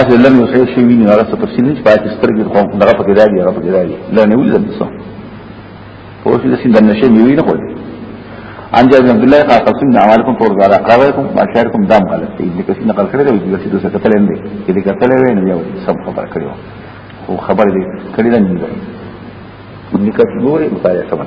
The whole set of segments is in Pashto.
اته لم یو څه شي ویني هغه څه تفصیل نه پاتې سترګې خو دغه پکې راځي هغه پکې راځي لا نه ولې دم څه په اوس د سیند نشه میوي نه خوري عن جابر عبد الله قال قسمنا اعمالكم فوق على قراركم واشاركم دام غلط دي ابن كثير نقل کړی دی چې دوی څه قتل نه دي چې دې قتل وې نه یو سم خبر کړو خو خبر دې کړی نه دی ابن كثير نورې مطالعه سمه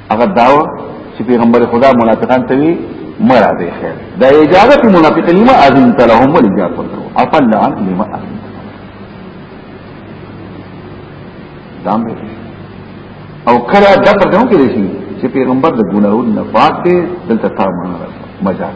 هغه داو چې پیغمبر خدا منافقان ته وی مرا به خیر دا اجازه په منافق لما اذن لهم ولجاف ورکو افل عن لما اذن دام به او کله دا پر دغه کې شي چې پیغمبر د ګناهونو نه پاک دی دلته تا مونږ مجاز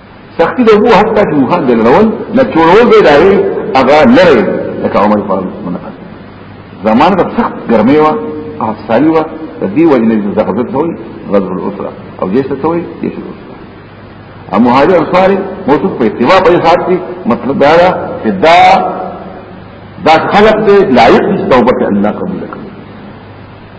سختی ده هو حتی چې مخان دل رول نه چورول دی داوی هغه لری لکه عمر فاروق منه زمانه د سخت ګرمي وا او سالي وا د دې وجه نه زغزت وي غزر الاسره او جيش ته وي جيش الاسره او مهاجر انصار موجود په اتباع په حساب کې مطلب دا ده چې دا دا خلق دې لایق دي توبه الله قبول کړي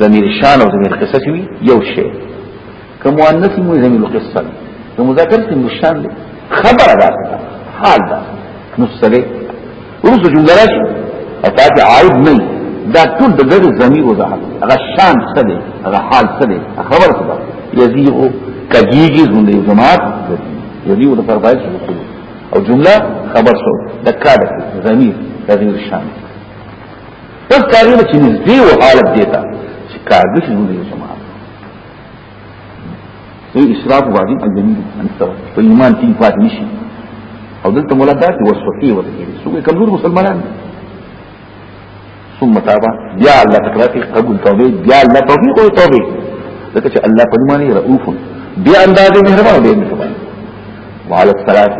ضمیر شان او ضمیر قصه شوی یو شی که مؤنث مو ضمیر قصه که مذکر کې مشان دی خبر ده حال ده نو سره ورسو جمله راشي او تاسو عائد نه دا ټول د دغه ضمیر وضاحت هغه شان څه دی هغه حال څه دی خبر څه ده یزیغ کجیږي زموږ جماعت یزیغ د فرمایش او جمله خبر شو د کار ضمیر ضمیر شان بس کارونه چې نږدې و حالت دیتا چې کارګه شي نو یې سمار نو اسراف باندې اجنبي انته په ایمان کې پات نشي او دلته مولا دا چې وسوسه ورته څوګه کمزور مسلمانان ثم تاب بیا الله تکرار کی قبول توبه بیا الله توفیق او توبه ځکه چې الله په معنی رؤوف بیا انداز مهربان دی مهربان وعلى الصلاه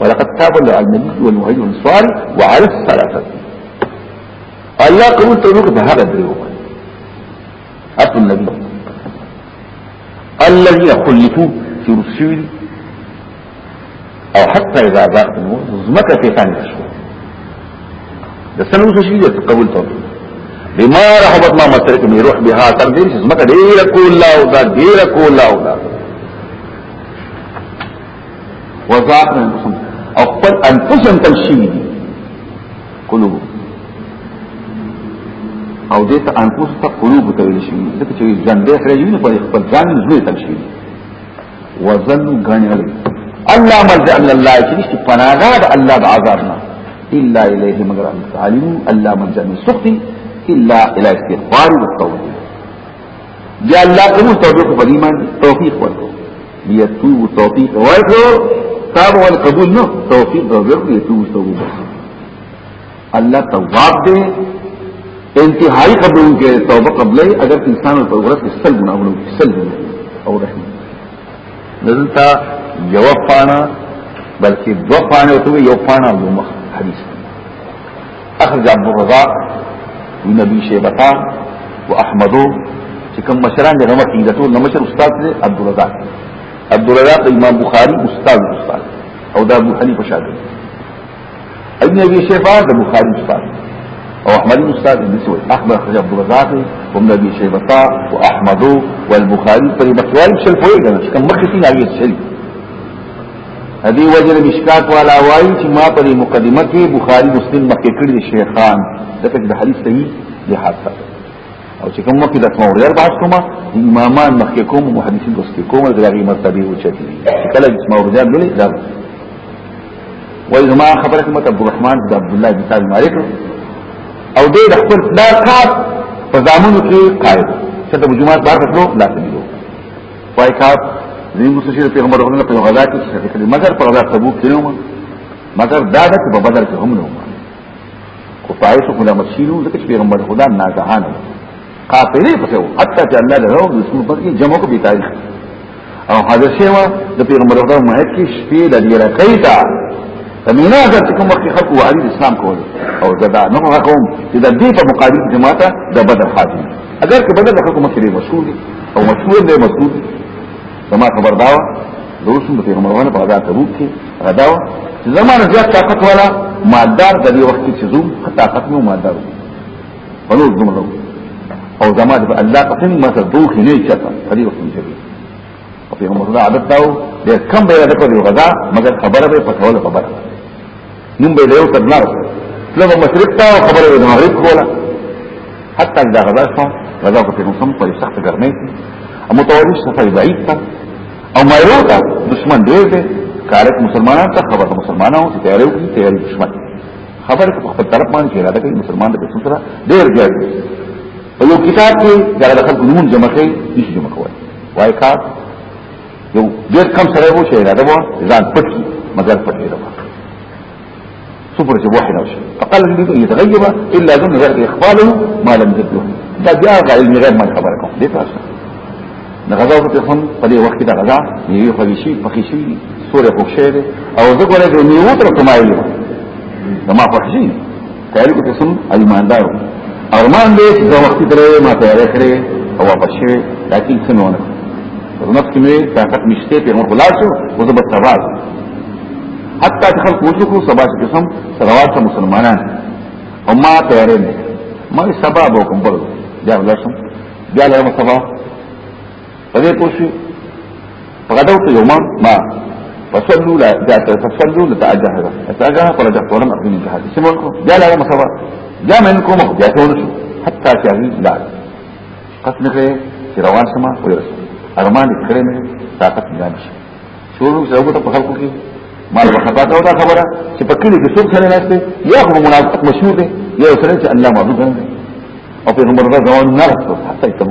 ولقد تاب النبي والمهاجر والانصار وعلى الصلاه الله قبول ته وکړه په هغه درو اته النبي الذي خلفوا في رسول او حتى اذا ذاقت الموت زمکه ته ثاني شو د سنو څه شي قبول ته بما رحبت ما مسرک می روح بها تر دې چې زمکه ډیر کولا او دا ډیر کولا او دا وزاق نه انفسهم او خپل انفسهم تل شي دي قلوب او دې ته انفس ته قلوب ته ویل شي ځکه چې ژوندې سره یو نه پرې خپل ځان زړه تل شي وزن غنل الله ملجا من الله چې نشي پناهګاه د الله د عذاب نه الا الیه مگر تعلم الله ملجا من سخط الا الیه استغفار والتوبه بیا الله کوم توفیق په ایمان توفیق ورکړو بیا تو توفیق ورکړو تاب ول قبول نو توفیق ورکړو بیا تو توبه الله تواب دې انتهائی قبول کې توبه قبلې اگر انسان په ورته سل ګناونه سل او رحم دلته یو پانا بلکې دو پانه او یو پانا لومه حدیث اخرج عبد الرزاق ونبي شيبتان واحمدو چې کوم مشران دي نومه کې د ټول مشر استاد دی عبد الرزاق عبد الرزاق امام بخاري استاد استاد او دا ابو حنیفه شاګرد ابن ابي شيبه د بخاري استاد او احمد استاد ابن سوي احمد اخرج عبد الرزاق وابن ابي شيبه واحمدو والبخاري په بخاري شل فوي کنه کوم مخکې نه علی شل هدي وجر مشکات والا وایي چې ما په مقدمه کې بخاری مسلم مخکې کړی دي شیخان دغه د حدیث صحیح دی حاصل او چې کوم کې د څومره یار باس کومه امامان مخکې کوم محدثین دوستي کومه دغه مرتبه او چتي کله چې ما ورځ لولې دا وایي زما خبره کومه عبد الرحمن د عبد الله بن سالم مالک او دې د خپل دا کار په ځامنو کې قائد چې د جمعه بار کړو لا تدیو بایکاټ نه مسجد پیغمبر ورنه په غزا کې څه کړی مګر په غزا تبوک کې نو مګر دا د په بدر کې هم نو کو پایس کو لا مسیرو ځکه چې پیغمبر خدا ناګهان قافلې پسې وو حتی چې الله له رسول په کې جمع کو به تاریخ او حاضر شي وا د پیغمبر خدا مهد کې شپې د لیرا کیتا تمینا د کوم وخت خلق او علی اسلام کول او زدا نو هغه کوم چې د دې په مقابل جماعت د بدر حاضر اگر که بدر خلق مخکې مشهور دي او مشهور دی مسعود زما خبر دا و د اوس د پیغمبرانو په غزا تبوک کې غدا و چې زمانه زیات طاقت والا مالدار د دې وخت کې چې زوم طاقت نو مالدار ولو زمره او زما د الله قسم ما ته دوه نه چاته په دې وخت کې او پیغمبر دا عادت داو د کم به د په غزا مګر خبره به پټول خبره نوم به یو تدمر لو مشرق تا او خبره د مغرب کوله حتی دا غدا شو غدا کو په موسم په سخت ګرمۍ کې او متوجه صفای بعید تا او مایرو تا دشمن ډیر دی کارک مسلمانان ته خبر د مسلمانانو چې تیارو کې تیاري دشمن خبر په خپل طرف باندې چې اراده کوي مسلمان د څه سره ډیر ګر په یو کتاب کې دا د خلکو نوم جمع کوي نشي جمع کوي وای کار یو ډیر کم سره وو چې اراده وو ځان پټ کی مگر پټ نه وو صبر چې واحد او شي فقال الذي يتغيب الا ذن غير اخباره ما لم يدله دا بیا علم غیر من خبر کوم دې تاسو نه غزا ورته هم په دې وخت کې دا غزا نیو خو شي پخې شي سورې خوښې او زه ګورې نیو تر کومایلی ما خوښې تحریک قسم ایماندار ارمان دې چې دا وخت درې ما تیار کړې او واپس شي لکن څه نه ونه زمت کې مې طاقت نشته په مور خلاصو او زه به تباز حتی چې خلک وځو کو سبا چې قسم سروات مسلمانان او ما تیار نه ما سبب وکم بل بیا ولاسم بیا له مصطفی په دې پوښي په غدو کې یوم ما فصلوا لا جاءت فصلوا لتاجهها اتاجهها فرجع فورا اقدم جهاد اسمه جاء لا مصبا جاء منكم جاءتون حتى شاهي لا قسم کړي چې روان شمه ویرس ارمان کړي مې طاقت نه نشي شروع زوګه ته په خلکو کې ما په خطا ته دا خبره چې په کلی کې څوک سره ناشته یا خو منافق مشهور دی یا سره چې الله معبود دی او پیغمبر دا ځوان نه راځي حتی کوم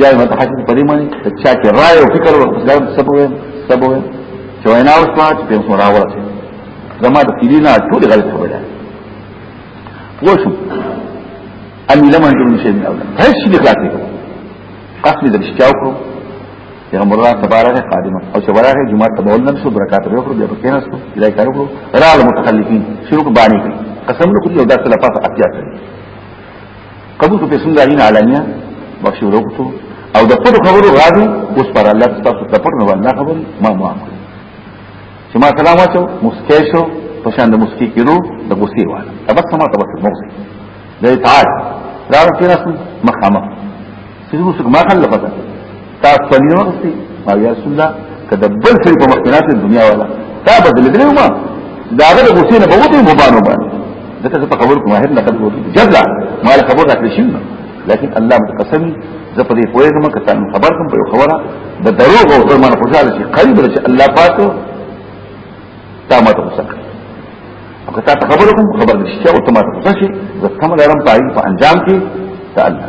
بیا مت حاکم پرې مانی چا کې رائے او فکر او اسلام سبوي سبوي چې وینا او سوال چې په سره راوړل زما د کلینا ټول غلط خبره ده وشو ان لم انجم شيء من اول هیڅ شي نه خلاصي قسم دې شتاو کو پیغمبر الله تبارک قادمه او چې ورغه جمعه ته بول نه شو برکات ورو کړو بیا پکې نه شو الای کارو کړو را المتخلفین شروع باندې قسم نو کوي او دا سلفه اتیا کوي قبول کو پیسون داری نه علانیا بخشو وروکتو او د خپل خبرو غاړي اوس پر الله تاسو ته پټ نه ولنه خبر ما مو امر چې ما سلام واچو مسکه شو په شان د مسکی کېدو د غصې واله تبسم تبسم موسی د اطاعت دا ورته رسم مخامخ چې موږ څنګه ما خلک پته تاسو په نیو ورسي او یا رسول الله کده بل څه په مخکنات دنیا ولا تا بدل درې ما دا غره حسین په وته مبانو باندې دته څه خبر کوم هر لقد وو جزا ما له خبر راکړی شنو لكن الله متقسم زه په دې پوهېږم که تاسو خبر کوم په خبره د دروغ او تر من خوشاله شي قریب راشي الله پاک تا ما ته وسکه او که تاسو خبر کوم خبر نشته او ته ما ته وسکه زه کوم لرم پای په انجام کې ته الله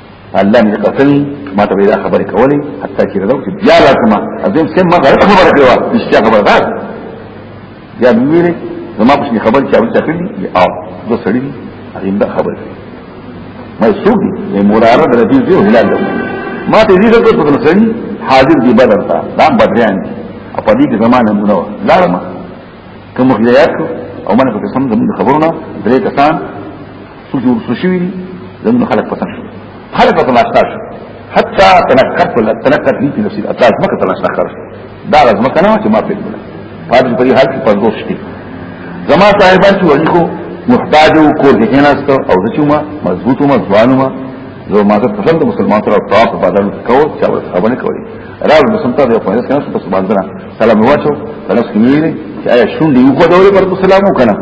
الله مې قتل ما ته دا خبرې کولې حتی چې راو چې بیا راځم ازم سم ما غلط خبره کړې و نشته خبره ده یا ویلې زما په خبر چې اول څه کړی او دو سړی هغه دا خبره کړې ما سوګي یې مراره د دې زیو هلال ده ما ته دې څه په سړی حاضر دی بدر تا دا بدریان دي په دې کې زمانه مونږ لارم کوم خدایات او منه په سم زموږ خبرونه درې کسان سجور سشوی دی زمون خلق پتن شو خلق پتن آشنا شو حتی تنکرت ولا تنکرت لیتی نفسی اتا از مکتن آشنا کر شو دار از مکنا چه ما پیل بلا فادر پری حال کی پردوش شتی زما صاحبان چو ولی خو محتاج و کور کې کېناست او د چوما مضبوط ما ځوان ما زه ما ته پسند مسلمان سره طواف په بدل کو چا ور خبر نه کوي راز مسلمان ته په هیڅ کېناست بس باندې سلام واچو تلس کې ویلي چې آیا شونډې یو کو دورې پر سلام وکړه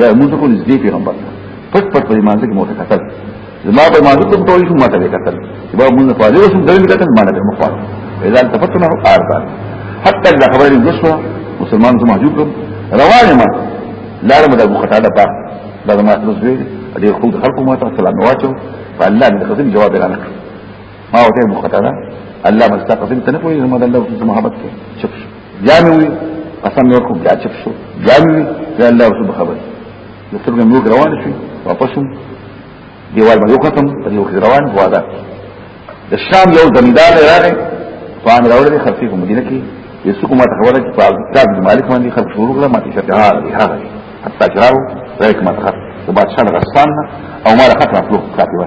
یا موږ کو نږدې پیغمبر پټ پټ په مانځ کې موته کتل زما په مانځ کې ټول شو ماته کتل چې با موږ په لور سم درې کتل ما نه مخوار اذا تفتنا اربع حتى اذا خبر الجسوه مسلمان زما جوړم روانه ما لارم د ابو قتاده په دغه ما ترسوي دې خود خلکو ما ته سلام واچو فالله دې خدمت جواب رانه ما وته مخته ده الله مستقبل ته نه پوي زموږ الله رسول محبت کې چپ شو جاموي قسم یې ورکو بیا چپ شو جاموي دا الله رسول خبر نو څنګه موږ روان شو واپس دیوال باندې وختم په یو کې روان هو ده د شام یو زمیندار راغی فان راوړل خرڅې کوم مدینه کې یسو کومه خبره چې په کار د مالک باندې خرڅ شروع کړه ماته شته ها دی ها دی حتی جراو راک ما تخت وبعد شان غسان او ما راحت راپلو کاتبه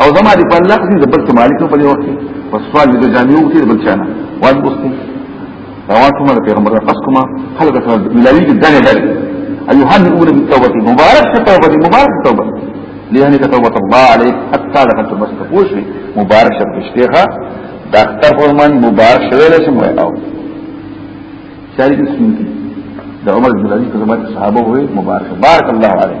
او زما دې په لفظ دې بل څه مالک په دې وخت کې په سوال دې جامعو کې بل چانه واجب وسته رواتو مر پیغمبر پس کومه خلک ته ملاوی دې دغه دغه ايها الاولى بالتوبه مبارک توبه مبارک توبه لهنك توبه الله عليك حتى دخلت المسجد خوش مبارک شرط اشتیخه دا اختر فرمان مبارک شویل شم وی او چاری کی سنتی دا عمر بن عزیز کزمات صحابه ہوئے مبارک بارک اللہ علیہ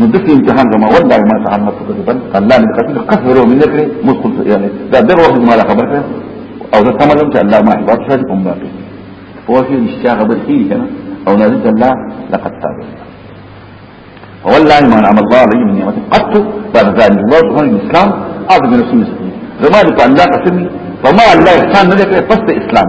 نو دغه امتحان زما والله ما تحملت كذبا الله لم قتل قهر من ذكري مسخل يعني دا دغه وخت ما لا خبر کړ او زه سمه چې الله ما حفاظ شاید کوم باقي هو شي نشته خبر کیږي کنه او نزل الله لقد تاب والله ما نعم الله عليه من نعمه قط بعد ذلك الله سبحانه الاسلام اعظم من رسول الله زما دې په الله قسمي فما الله احسان نه کړ پس اسلام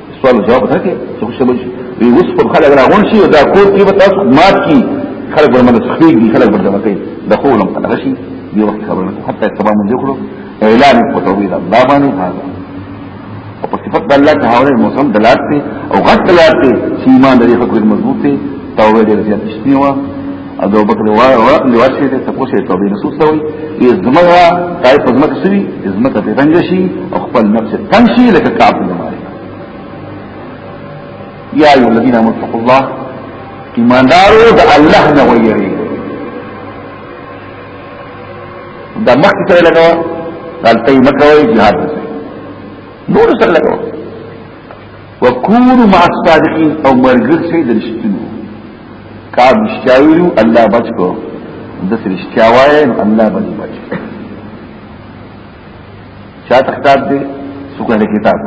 سوال جواب نه کې څه څه بشي وی اوس په خلک راغون شي دا کور کې به تاسو مات کی خلک ورمنه تخفیق دي خلک ورته کوي د قولم خلک شي یو وخت خبرونه حتی سبا مونږ وکړو اعلان په توحید الله باندې هاذا او په صفات د الله تعالی موسم دلالت او غټ دلالت چې ایمان د دې خلکو مضبوط دی توحید دې زیات شتنی و ابو بکر لواء شي ته تاسو ته توبې نصوص ته وي ازمغه کای په ځمکه سوي ازمغه په تنګ شي او خپل نفس تنګ شي لکه کعب بن مالک یا ایو الذین آمنوا اتقوا الله ایماندارو د الله نه ویری دا مخکې سره لګاو دلته یې مکوي jihad نور سره لګاو وکونو مع الصادقین او مرګر شي د رښتینو کاب رښتیاویو الله بچو د رښتیاوای الله باندې بچو چا تختاب دې سکه له کتاب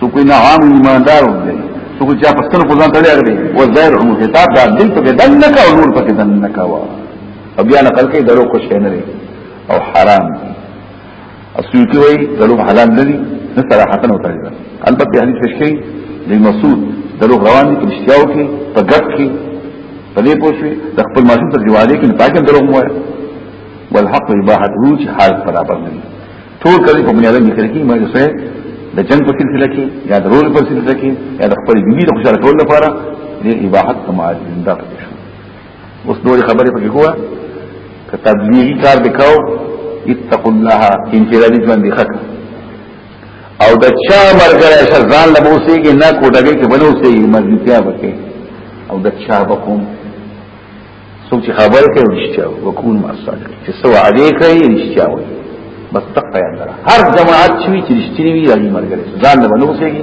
سکه نه عام ایماندار دی سکه چا په ستنه ځان تړي اړ دی و ظاهر هم کتاب دا دې په دن نه کا او نور په دن نه کا وا او بیا نقل کوي درو کو شي نه او حرام دی السيوطي وي دلوغ حلال لري نسره حقا وتعالى البته حديث فشكي لمسعود دلوغ روان دي اشتياو کې په ګټ کې په دې پوښي د خپل ماشوم تر جواله کې پاکم دلوغ مو والحق اباحته چې حال برابر نه دي ټول کړي په بنیاد کې کې ما یې د جنگ په سلسله کې یا د رول په سلسله کې یا د خپل دیني د خوشاله کولو لپاره د اباحت کمال زنده پکې اوس نور خبرې پکې کوه که تبلیغي کار وکاو اتقوا الله انفرادي ژوند ښه او د چا مرګره شزان له اوسېږي نه کوټګي کې بنو اوسېږي مزيتیا وکي او د چا بکوم څوک چې خبره کوي رښتیا وکول ما صادق چې سو علی کوي رښتیا وایي بس تقوا یې هر جماعت چې رښتینی وي علی مرګره شزان له بنو اوسېږي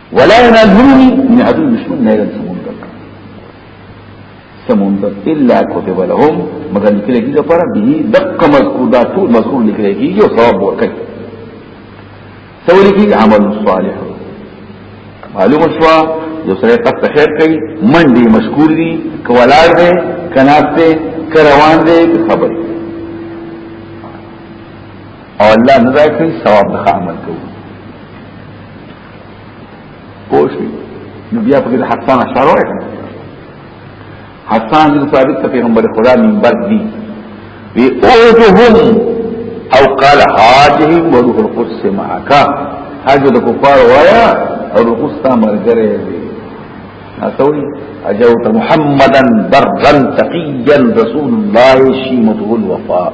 ولا ينالوني من عدو دشمن نه يدل سمندر سمندر الا كتب لهم مگر لکل کی دا پارا بھی دقا مذکور دا طول مذکور لکل کی یو ثواب ورکی سولی کی عمل صالح معلوم شوا یو سره قصد خیر کوي من دی مشکور دی کولار دی کناس دی کروان دی خبر او الله نزا کوي ثواب د عمل کوي پوښي نو بیا په دې حسان اشاره وکړه حسان بن ثابت ته پیغمبر خدا منبر دی وی اوجهم او قال حاجهم وروح القدس معك حاج د کفار وایا او روح القدس تا مرګره دی ناسوي اجوت محمدا برا تقيا رسول الله شيمته الوفاء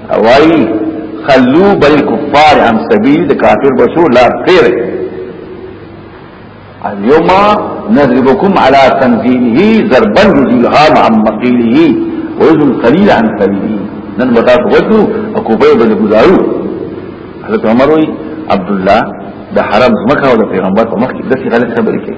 اوای خلو بل کفار عن سبیل د کافر بچو لا خیر اليوم نضربكم على تنزيله ضربا يزيلها مع مقيله ويزن قليل عن سبيله نن بتاعت وجو اكو بيو بل گزارو حضرت عمر وي عبد الله د حرام زمکه او د پیغمبر په مخ کې داسې غلط خبرې کوي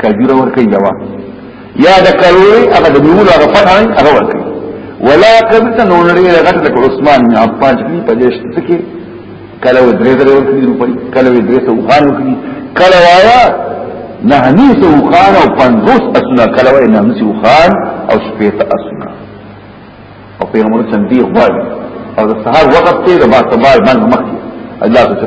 کجوره ورکي یوا یا د کلوې هغه د نیولو هغه فتحه هغه ورکي ولا کبت نو لري غټ د عثمان بن عفان چې په دې شته کې کله و درې درې ورکړي روپۍ کله و درې سو خان وکړي کله وایا نه نه سو خان او پنځوس اسنا کله و نه سو خان او شپېته اسنا او پیغمبر چندي غوړ او د سهار وخت ته د ما سبا باندې مخکي الله ته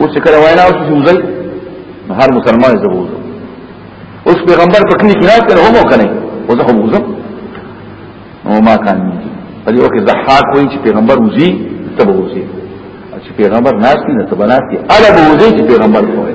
اوس کله وینا اوس موزل هر مسلمان زبوز اوس پیغمبر په کلی کې راځي هو مو کنه اوس هم وزم نو ما کان په دې وخت زحاق وایي چې پیغمبر وزي ته وزي چې پیغمبر ناس نه ته بناسي اړه وزي چې پیغمبر کوي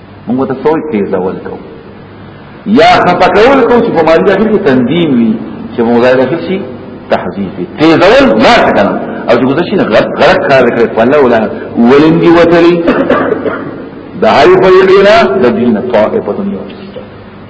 موږ ته سوچ تیزول کو یا خطا کول کو چې په مالي داخل کې تنظیم وي چې موږ ځای داخل شي تحذیف تیزول ما څنګه او چې ګذشت نه غلط غلط کار کړی په الله ولا ولندي وتلی د هاي په یقینا د دین طائفه دنیا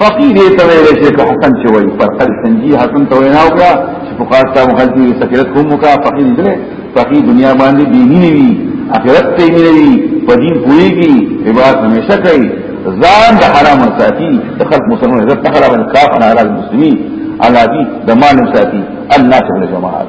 فقیر یې ته ویل شي که حسن چې وایي پر قد سنجي حسن ته وینا وکړه چې په خاص تا مخالفي سکرت کوم وکړه فقیر دې فقیر دنیا باندې دیني نه وي اخرت ته یې نه وي په دین پويږي عبادت همیشه کوي ځان د حرام ساتي د خلق مسلمان عزت نه خراب کاف نه حلال مسلمي علادي د مان ساتي الله تعالی جماعت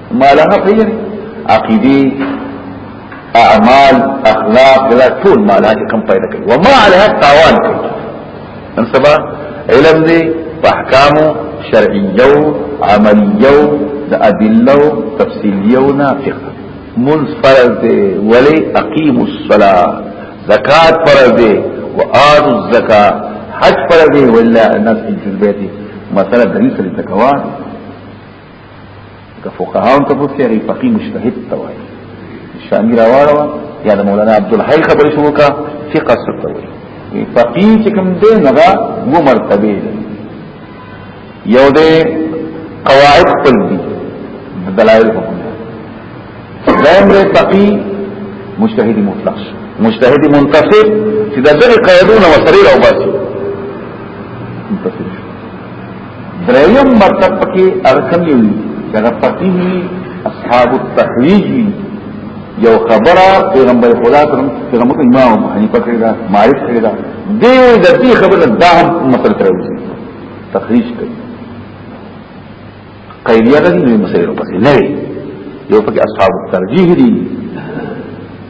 مالها پیجن عقیدی اعمال اخلاق لا ټول مالها چې کم پیدا کوي وما عليها تاوان کوي ان سبا علم دې په احکام شرعیو عملیو د ادله تفصیلیو نه فقه منز فرض دې ولی اقیم الصلاه زکات فرض دې وآت الزکاه حج فرض دې ولا الناس في البيت مثلا دلیل سره تکوان که فقهاون ته پوښتې هغه فقيه مجتهد ته وایي شامی راوړو یا د مولانا عبد الحی خبرې شو کا فقه څه ته وایي فقيه چې کوم دی نه دا مو مرتبه دی یو دی قواعد خپل دي دلایل حکم دائم دی فقيه مجتهد مطلق مجتهد منتصر چې د دغه قیدونه وسره راوباسي منتصر دریم مطلب پکې ارکم یو چې هغه فقيه اصحاب التحویج یو خبره پیغمبر خدا ترم پیغمبر امام ابو حنیفه کړی دا مالک کړی دا دې د دې خبره دا هم مسله تر وځي تخریج کوي قیلیه غنی مسله ورپسې نه یو پکې اصحاب الترجیح دي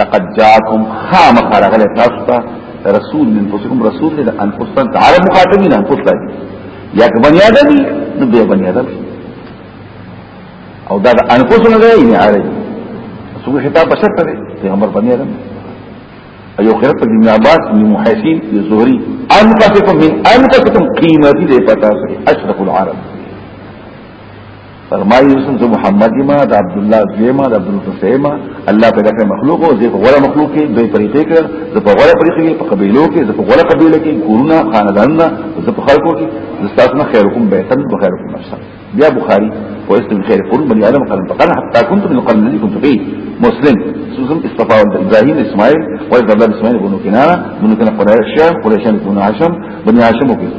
لقد جاءكم خام خرغل تاسطا رسول من انفسكم رسول لدى انفسنا تعالى مخاطبين انفسنا يا بني آدم نبي بني آدم او دا انفسنا ده يعني عالي سوق خطاب بشر ده پیغمبر بني آدم ايو خيرت بن عباس بن محيسين الزهري انفسكم من انفسكم قيمتي ده پتا سي اشرف العرب فرمایي رسول محمد ما د عبد الله زیما د عبد الحسین الله په دغه مخلوق او زه په غره مخلوق کې دوی پرېته کړ زه په غره پرېته کې په قبيلو کې زه په غره قبيله کې ګورونه خاندانونه زه په خلکو کې زه تاسو نه خیرکم بیتن به خیرکم نفسا بیا بخاری او است خیر قول بني ادم قال فقال حتى كنت من قبل الذي كنت فيه مسلم سوزم استفاء ابراهيم اسماعيل وعبد الله اسماعيل بن كنانه بن كنانه قريش قريش بن هاشم بن هاشم وكذا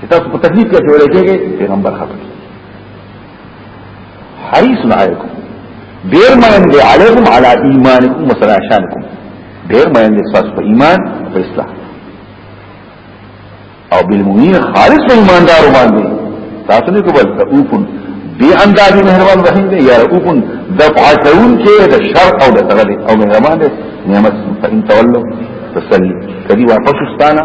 چې تاسو په تکلیف کې جوړې کېږي پیغمبر خبر حریص علیکم ډیر مېن دی علیکم علی ایمانکم وسراشانکم ډیر مېن دی تاسو په ایمان او اسلام او بالمؤمنین خالص ایماندار باندې تاسو نه کوبل تقوفن بی اندازی مهربان رحیم دی یا رؤوفن دفعتون کې د شر او د تغلی او مهربان دی نعمت فإن تولوا فسلم کدی واپس استانا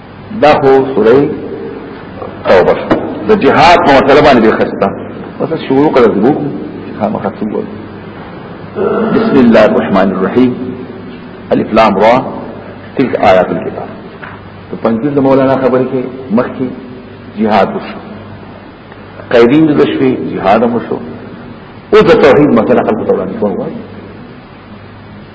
دا خو سوره توبه د جهاد په مسله باندې خسته وسه شروع کړه زبو ها مخصوص بسم الله الرحمن الرحيم الف لام را تلك آيات الكتاب په پنځه مولانا خبرې کې مخکې جهاد وشو قیدین د شپې جهاد مو شو او د توحید مسله خلق ته وړاندې کوو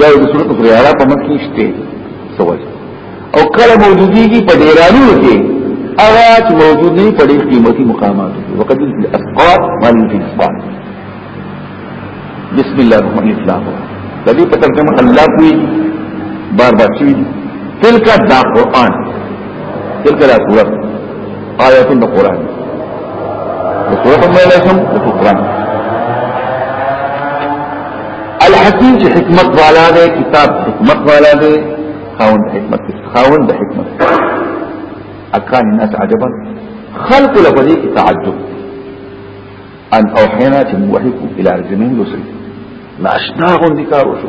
یا د صورت پر اعراب په مکه شته سوال او کله موجودیږي په ډیرانو کې هغه چې موجود نه په ډیر قیمتي مقامات وقد الاسقاط ما لم تسقط بسم الله الرحمن الرحيم د دې په ترجمه الله کوي بار بار شي تلک دا قران تلک دا سورۃ آیاتون دا قرآن دا سورت اللہ علیہ وسلم دا قرآن الحکیم چه حکمت والا دے کتاب حکمت والا دے خاون دا حکمت خاون دا حکمت اکان الناس عجبا خلق لفظی کی تعجب ان اوحینا چه موحیکو الى رجمین لسل ناشنا غندی کارو شو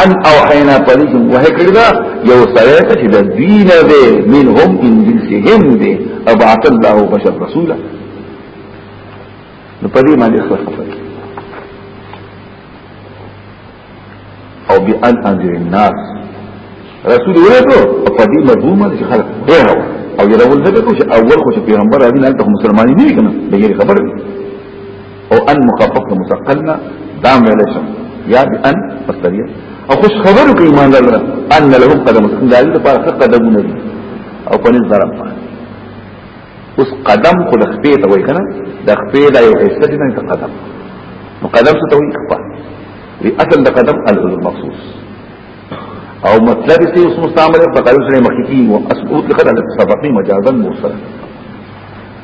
ان او حینا پدې چې وه کړی دا یو سره ته چې د دین دې منهم ان جنسهم دې ابعث الله بشر رسولا نو پدې باندې خبر خبر او بان انذر الناس رسول وې کو پدې مضمون چې خلک ډېر او یو ول دغه چې اول خو چې پیغمبر راځي نه ته مسلمانې نه کنا به یې خبر او ان مخفف مسقلنا دام ویلشم یا بی ان مستریه او خوش خبرو که ایمان لرا ان لهم قدم سکن داری دا پارا قدمو نبی او پنیز ضرب فان اوس قدم خو د خپې ته وای کنه د خپې دا یو حصہ دي نه قدم نو قدم څه ته وای خپه وی اصل د قدم العلو مخصوص او مطلب یې اوس مستعمل په قدم سره مخکې او اسقوط لقد سبقني مجازا مرسلا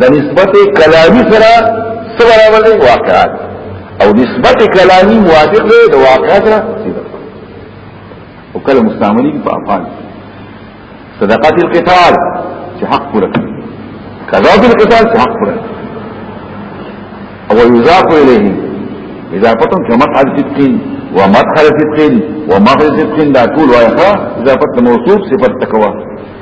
د نسبت کلامی سره څه برابر دی واقعات او نسبت کلامی موافق دی د واقعات سره او کله مستعملی په افعال صدقات القتال چې حق پوره کذا بالقتال چې حق پوره او یضاف الیه اضافه کما قد تتقین ومدخل صدقين ومغرب صدقين دا طول وايخا اضافت موصوف صفت تکوا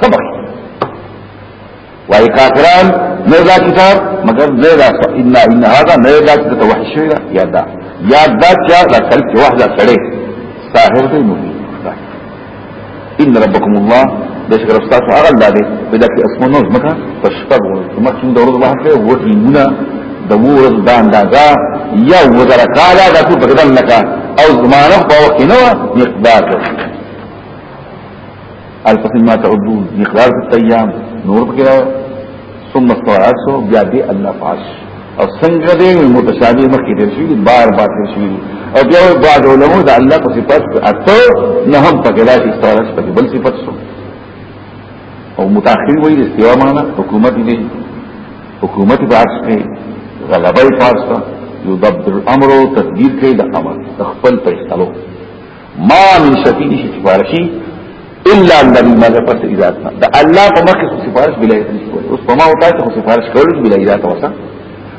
خبر وای کافران نه دا کتاب مگر نه دا ان ان هذا نه دا کتاب وحش شوی دا یا دا یا دا چې دا کل چې وحده سره ساحر دی نو ان ربکم الله د شکر استاد هغه الله دی په دغه اسمنو مکه پښتګ مکه څنګه ورځ واه کې وټ نیمونه د ورځ دا اندازا یا وزر کالا دا څه بدل نکا او زمانه په وخت نه مقدار الفصل ما تعدون مقدار ست ایام نور پکې راو ثم استوعاسو بیا دې الله پاش او څنګه دې متشابه مخکې دې شي بار بار دې شي او بیا بعد علماء دا الله په صفات اته نه هم پکې راځي استوعاس پکې بل صفات سو او متأخر وایي استوا معنا حکومت دې حکومت په عرش کې غلبه پارسه یدبر الامر تدبیر کوي د امر تخپل فیصلو ما من شفیع نشی سفارشی الا ان لم ماذا پس اذات ما دا الله په مخ کې سفارش بلا اذن نشي کولی اوس په ما او تاسو خو سفارش کول بلا اذن وسه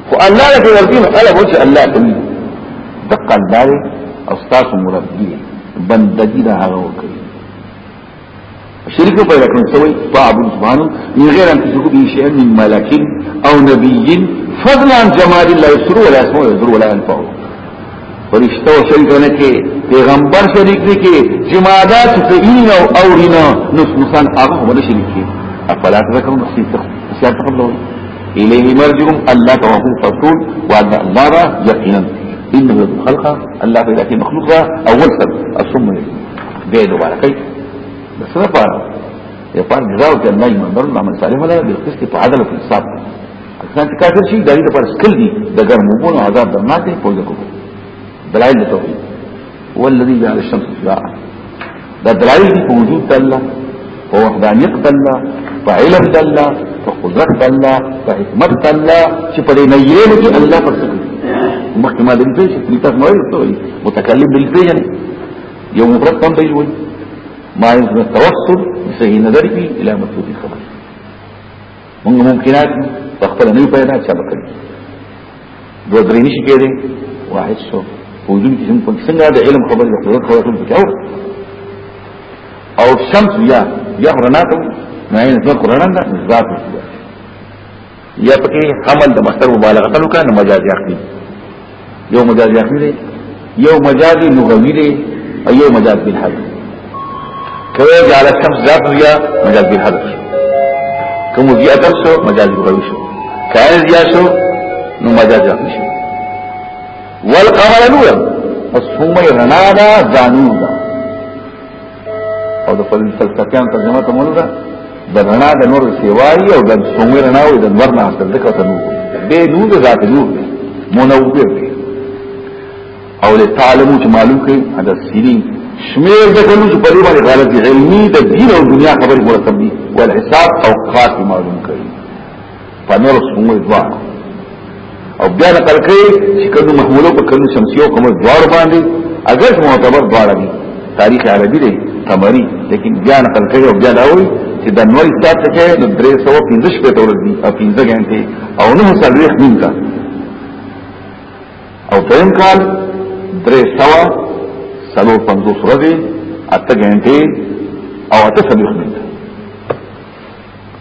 خو الله له ورتي مساله بوج الله کوي دقه الله او تاسو مربي بندګي دا هغه کوي شرک پیدا کړو سوی فاعبد سبحانه من غیر ان تشركوا به شيئا من ملك او نبي فضلا عن جمال الله يسر ولا اسمه يضر ولا ينفع فرشتہ او شرک نه کې پیغمبر شریک دي کې جمادات ته این او اورینا نو انسان هغه هم شریک کې افلا تذكرون نصیحت نصیحت قبلو الیه مرجعهم الله توحد فصول وعد الله را یقینا انه خلقه الله بلا مخلوقه اول سبب الصم به دوباره کوي د څه لپاره یې په جزاو کې الله یې منظر عمل صالح ولا د قسط په عدل او انصاف اکثر چې کافر شي دایي د پر سکل دي د ګرمو بونو عذاب درناک دی په ځکو دلایل توحید هو الذي جعل الشمس ضياء دا دلایل دي په وجود الله په وحدانیت الله په علم الله په قدرت الله په حکمت الله چې په دې نه یې لکه الله پر سکل مخکې ما دې څه چې تاسو مو متکلم بالفعل یو مفرد پم به وي ما يمكن التوصل بصحيح نظر کی الى مطلوب خبر موږ ممکنات په خپل نه پیدا چا بکړي دوه درې نشي کېدی واحد شو وجود کې څنګه څنګه د علم خبر د خبر خبر ټول پکاو او شمس یا یا رڼا ته نه نه قرآن دا ذات دی یا پکې حمل د مصدر مبالغه تلو کنه مجاز یاخلی یو مجاز یاخلی دی یو مجاز لغوی دی او یو مجاز بالحد کله جعل الشمس ذات یا مجاز بالحد کوم دی اتر شو مجاز لغوی شو کائن یا شو نو مجاز یاخلی شو والقمر نور پس هم رنا دا زانو دا او د فلسفیان ترجمه ته مونږه د رڼا د نور سیوای او د سومر رڼا او د نور نه حاصل دغه ته نور به نور د ذات نور منور دی او له تعلمو چې معلوم کړي دا سری شمیر د کوم چې په دې باندې غلط علمي د دین او دنیا خبرې مرتب دي ول حساب او قات معلوم کړي پنور سپوږمۍ دواړه او بیا نقل کوي چې کله محمولو په کله شمسي او قمر دواړه باندې اگر معتبر دواړه دي تاریخ عربي دی تمری لیکن بیا نقل کوي او بیا داوي چې د نوې سات څخه د 315 په تور دي او 15 غنټه او نو سلويخ نیم کا او تیم کال 300 سلو 50 ورځې اته غنټه او اته سلويخ نیم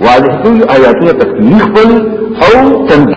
واضح دی آیاتونه تکمیل خپل او تنبیه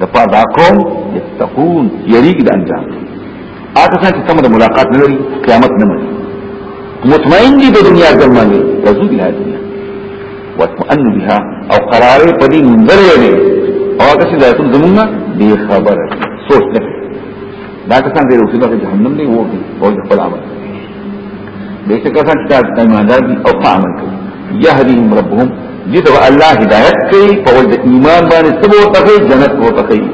د پاره دا قوم یتقون یریګ د انجام هغه څنګه چې تمره ملاقات نه لري قیامت نه مري مطمئن دي د دنیا ځمانه رسول الله دنیا واطمئن بها او قرار په دې منځل لري او هغه چې ذاتون زمونږه به خبره سوچ نه دا کسان دې رسول الله جهنم نه وو او خپل عمل بیسه کسان چې تاسو ایماندار دي او ښه عمل کوي يهديهم ربهم دې ته الله هدایت کوي په ول د ایمان باندې سبو ته جنت وو ته کوي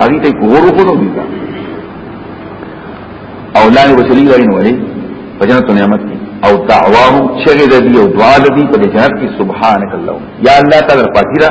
هغه ته ګورو خو نو دي او لا وسلی غوین وای په جنت نعمت کې او دعواهم چغه د دې او دعا د دې په جنت کې سبحانك اللهم یا الله تعالی پاتیرا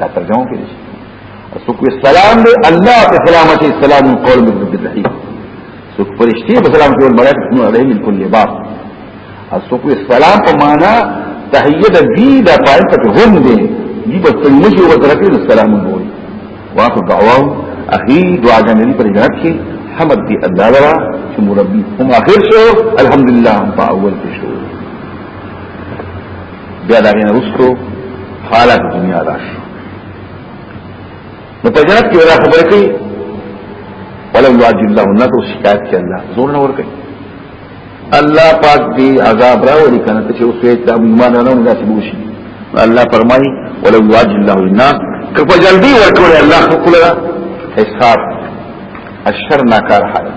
دا ترجمه کې دي سوک السلام دے اللہ کے سلامت السلام قول من رب الرحیم سوک فرشتی پر سلام کیول ملائک اتنو علیہ من کل باب سوک السلام پر مانا تحیید دی دا پائل تک ہم دے دی بس تنمشی و ترکی السلام بوئی واقف دعواو اخی دعا جانلی پر جنب کی حمد دی اللہ لرا چی مربی ہم آخر شو الحمدللہ ہم پا اول پشو بیا دا غینه رستو حالات دنیا راش نو په جنت کې ولا خبره کوي ولو يعجل الله الناس شکایت کوي الله زور نه ور کوي الله پاک دی عذاب راوړي کنه چې اوس یې تاسو ایمان نه نه داسې بوشي الله فرمایي ولو يعجل الله الناس کله جلدی ورکړي الله خپل حساب الشر ناکار حالت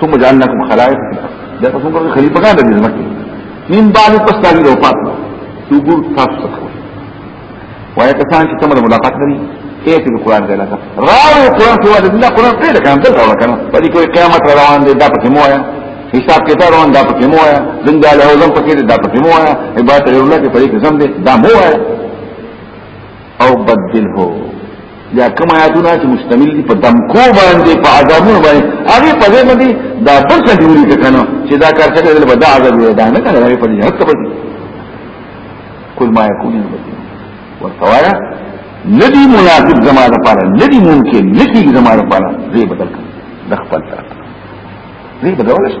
ثم جعلناكم خلائف في الارض دا تاسو موږ خلیفہ کان دي مکه من بعد پس تاسو د وفات نو ګور تاسو څخه وای کسان چې تمره ملاقات لري ایت د قران دی لکه راو قران ته وایي دا قران ته لکه هم دلته وکنه په دې کې قیامت روان دی دا پکې مو آیا حساب کتاب روان دا پکې مو آیا زنده له ځم پکې دا پکې مو آیا عبادت له الله کې پرې کې زم دی دا مو آیا او بدله یا کوم آیاتونه چې مشتمل دي په دمکو باندې په عذابونو باندې هغه په دې باندې دا بل څه جوړی کنه چې دا کار څه دی بد عذاب دی دا نه کنه هغه په دې حق په دې کل ما یکون البدی ورتوایا ندی مناسب زما د پاره ندی ممکن ندی زما د پاره زی بدل کړ د خپل طرف زی بدل شي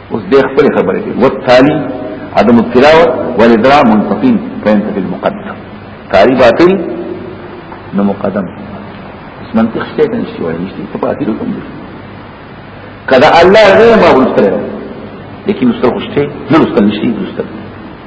اوس دې خپل خبره کې والتالي عدم التلاوه والادراء منتقين فينتفي المقدم تالي باطل نو مقدم منطق شته کنه شي وایي نشته په باطل کوم دي کدا الله غیر ما ولستره لیکن مستر خوشته نه لستر نشته لستر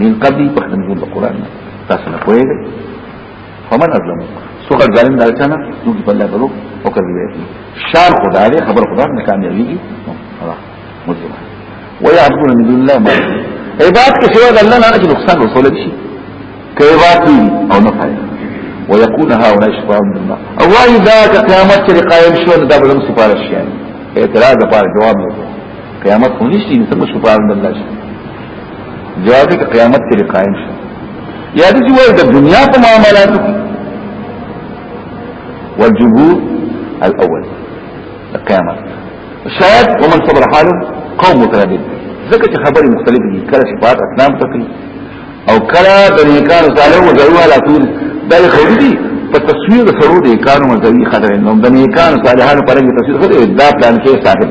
من قبل وحد نزول القرآن تاسو نه پوهیږئ فمن اظلم سوق الظالم دا چانه نو په الله درو او کوي شان خدا دې خبر خدا نه کامیابیږي مجرم ويعبدون من دون الله ما عباد کې سوا د الله نه اجل نقصان رسول شي کيبات او نه فائدہ ويقول هؤلاء شفاعة من الله او واي دا قیامت چې قائم شو دا به موږ سپارښت شي اعتراض لپاره جواب نه قیامت هونی شي څنګه شفاعة من الله شي جواب کې قیامت کې قائم شي یا د جوړ د دنیا په معاملاتو کې والجبور الاول قیامت شاید ومن صبر حاله قوم متردد ځکه چې خبرې مختلفې دي کله شفاعت اسلام تکي او کله د نیکانو صالحو ضروري لا ټول دا خبرې دي په تصویر سره د نیکانو مزوي خطر نو د نیکانو صالحانو پرې تصویر خو دا پلان کې صاحب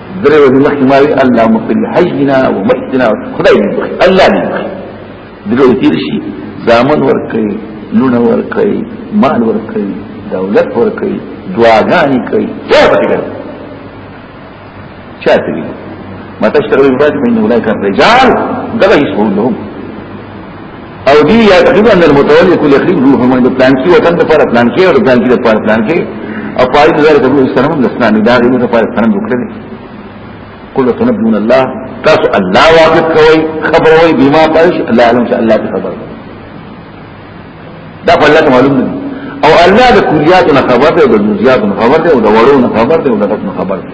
درې ورځې مخکې ما وی الله مغفر لحينا وميتنا خدای دې بخي الله دې بخي درې ورځې تیر شي ځامن ورکړي لونه ورکړي مال ورکړي دولت ورکړي دعاګانې کوي څه به کوي چاته وي ما تشتغل بباجب ان اولئك الرجال دغه يسهول لهم او دی یا تقریبا نر متولی کل اخرین روح من د پلانکی وطن د پاره پلانکی او د پلانکی د پاره پلانکی او پای د زړه د اسلام د اسلام د هغه د پاره سره وکړي کله تنبون الله تاسو الله واقف کوي خبر وي بما پرش الله علم چې الله خبر دا په الله معلوم دی او الله د کلیات نه خبر دی او د جزئیات نه خبر دی او د وړو نه خبر دی او د غټ نه خبر دی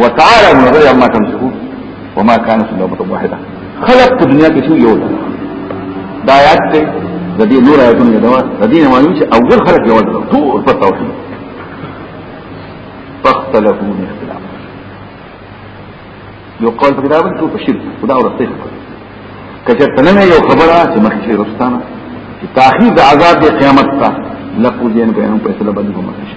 وتعالى من غير ما تمسكون وما كان في نوبة واحدة خلق په دنیا کې شو یو ده دا آیات ته د دې نور آیاتونو یو ده د دې معلوم چې اول خلق یو ده ټول په توحید فاختلفوا من اختلاف یو قول په کتاب کې په شرک خدا او رسول کچه تنه یو خبره چې مخکې رستانه چې تاخير د عذاب د قیامت ته لقو دین بیان په اصله باندې کومه شي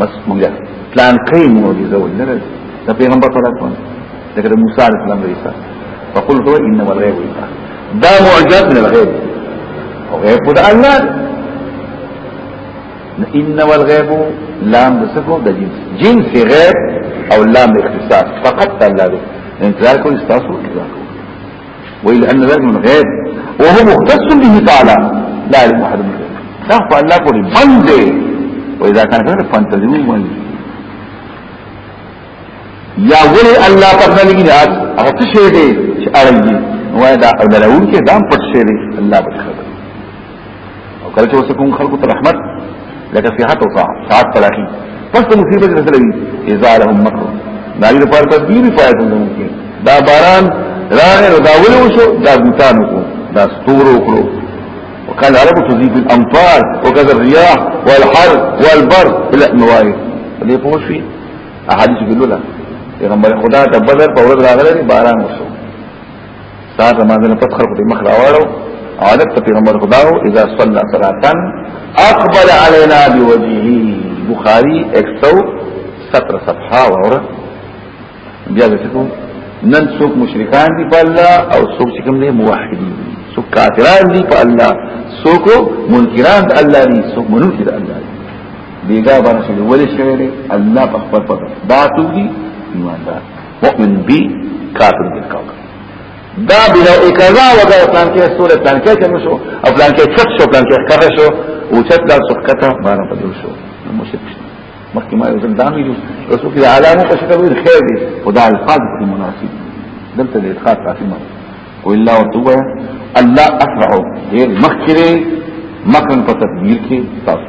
بس مونږ پلان کوي معجزه ولر د پیغمبر صلی الله علیه وسلم دغه موسی علیه السلام عیسی فقل هو انما الغیب عیسی دا معجزات من الغیب او غیب د الله انما الغیب لام د سکو د جنس جنس غیب او لام اختصاص فقط الله دې انتظار کو استاسو انتظار وإلى أن ذلك من غير وهو مختص به تعالى لا يعلم أحد من غيره تخفى الله قول بند وإذا كان كذلك فانتظروا من يا ولي الله پرنا لگی نه آج هغه څه شی دی چې اړیږي وای دا اولراون کې دام پټ شی دی الله بچ خبر او کله چې وسکم خلکو ته رحمت لکه صحت او صحت صحت تلاقی پس د مصیبت رسول وی اذا لهم مکر دا دې لپاره تدبیر فائدہ ممکن دا باران راغی دا ولو شو دا بوتان کو دا ستورو کړو وقال العرب تزيد الامطار وكذا الرياح والحر والبر لا نواي دې په وشي احادیث ګلولا پیغمبر خدا ته بدر په ورځ راغلی باران وشو دا د مانځنه په خلکو په مخ راوړو عادت په پیغمبر خداو اذا صلى صلاه اقبل علينا بوجهه بخاری 117 صفحه اور بیا دتکو نن څوک مشرکان دي په الله او څوک چې کوم دي موحدين څوک کافران دي په الله څوک منکران د الله دي څوک منکر د الله دي بیګا باندې شوی ولې شوی دی الله په خپل پدې دا ټول دي ایماندار مؤمن بي کافر بالکوكب دا بلا اکرا و دا پلان کې سول پلان کې کوم شو او پلان کې چت شو پلان کې کار شو او چت دا سکتا بار په دې شو مشرک مخکې ما یو ځل دا ویلو رسول الله اعلی نه څه کوي خیر دی خدا الفاظ کې مناسب دلته د ادخال کافي ما او الا وتوبه الله اسرع غیر مخکره مکن په تدبیر کې تاسو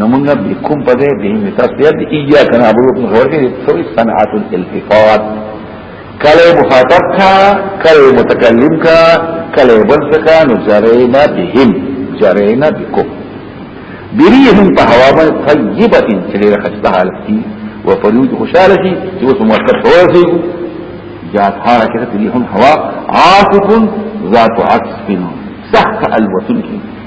نمونږ به کوم په دې به مثال بیا د ایا کنه ابو بکر خبر کې سوې صنعت الالتفات کله مخاطب کا کله متکلم کا کله بل کا نو جرینا بهم جرینا بكم بریهم په هوا باندې طیبه چې له خشته حالت کې و فريود خوشاله شي چې اوس موثر شوی جات هارا كده ريح هوا عاصف ذات عصف صح الوتن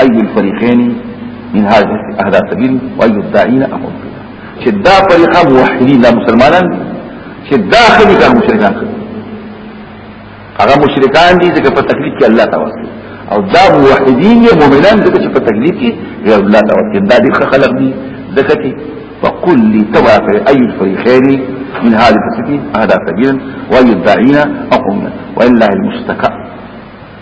اي الفريقين من هذا اهل سبيل واي الداعين اقوم چې دا فريقه موحدين لا مسلمانان چې دا خلي کان مشرکان هغه مشرکان دي چې په تکلیف کې الله توسل او دا موحدين یا مؤمنان دي چې په تکلیف کې یا الله توسل دا دي خلق دي ځکه چې فقل لي توافر اي الفريقين من هذه السبيل اهل سبيل واي الداعين اقوم ولله المستكبر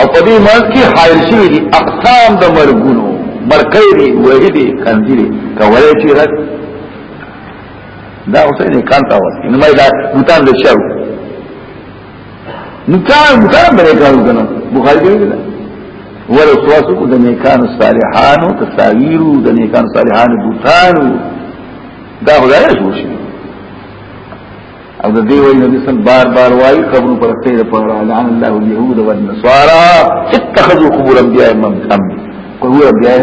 او په دې مرز کې حایل شوی دي اقسام د مرګونو مرکې دي وهي دي کنځي دي کولای شي رد دا اوسه نه کان تا وس نو مې دا متان د شاو متان متان به کارو کنه بخاری کې ده ول سواسو کو د نیکان صالحانو تصاویرو د نیکان صالحانو بوتانو دا خدای شو شي او د دې وی نبی صلی بار بار وای قبر پر ته د پاره اعلان الله اليهود والنصارى اتخذوا قبور انبياء من قبل قبور انبياء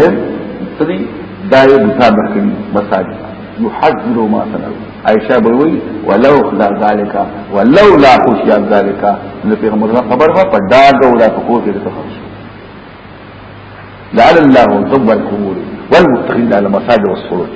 سدي دای بوتان بکړي مساجد يحذر ما صنعوا عائشہ بوي ولو لا ذالک ولو لا خشيا ذالک نو پیغمبر خبر وا په داګ او لا کو کې ته خبر لعل الله ذب القبور والمتخذين على مساجد والصلوات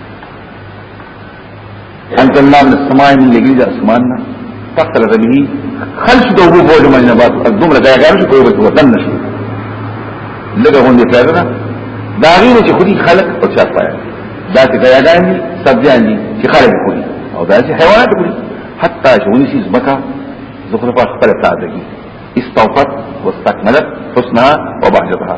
انت الله من السماء من لګي د اسمان نه فقل به خلش د وو بوج من نبات قدوم لګا ګان شو کوی بده دن نشو لګا هون دي فعل نه دا غیر چې خودي خلق او چا پایا دا چې ګیا ګان دي سبزیان دي چې خلق خودي او دا چې حیوانات خودي حتی شونی سیز بکا زخرفا خپل سادگی استوفت واستكملت حسنها وبهجتها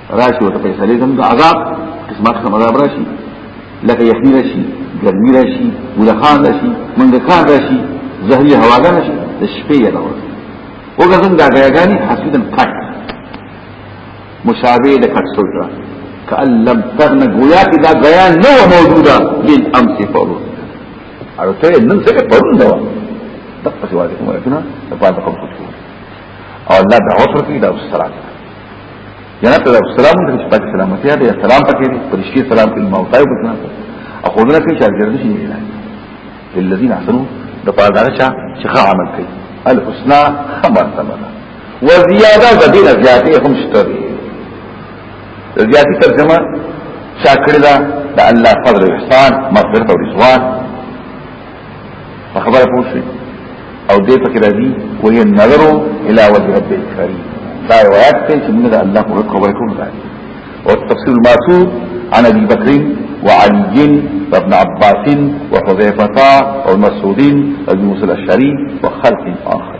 راشي ورته فیصله کوم د عذاب قسمه قسم عذاب راشي لکه یخنی راشي ګرمي راشي ولخان راشي منګکان راشي زهري هواګان راشي د شپې یې راوړي وګه څنګه دا غیاګانی حسیدن کټ مشابه د کټ سوچا کأن لم تغن گویا کی دا غیا نو موجوده بل امس پرو او ته نن څه پرو نو دغه څه واځي کومه کنه په پاتې کوم او الله دا اوتر کی دا سره جنت رب سلام دې چې پاک سلامتی دې سلام پکې دې پرشتي سلام کې ما وتاي بکنه اخوذنا کې چې جنت شي نه للذین احسنوا د پاره دا چې ښه عمل کوي الحسنا خبر سمدا وزیاده بدین زیاته هم شته زیاتی ترجمه شاکړه دا الله فضل احسان مغفرت او رضوان په خبره پوښي او دې پکې راځي وهي نظر الى وجه رب الكريم دا روایت ته چې موږ د الله په خبره کوو راځي او تفسیر ماتو عن ابي بكر وعلي وابن عباس وحذيفه ومسعود وابن موسى الاشعري وخلق اخر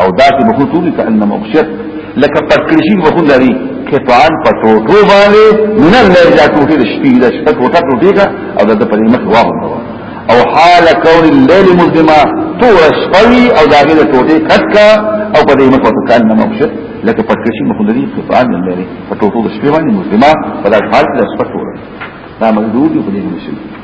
او داسې به خود ټولي کأنما اغشت لکه پټکړي شي به خود لري قطعان په ټوټو باندې من الليل دا ټوټې د شپې د شپې ټوټه ټوټې کا او د په مخ واه او حال کون الليل مظلما تور شپوي او دا غي د ټوټې کټکا او په دې مخ ته کان نه مخشت لکه پټکړي شي به خود لري قطعان من الليل په ټوټو د شپې باندې مظلما په دا حال کې د شپې ټوټه دا موجود دی په دې مشکل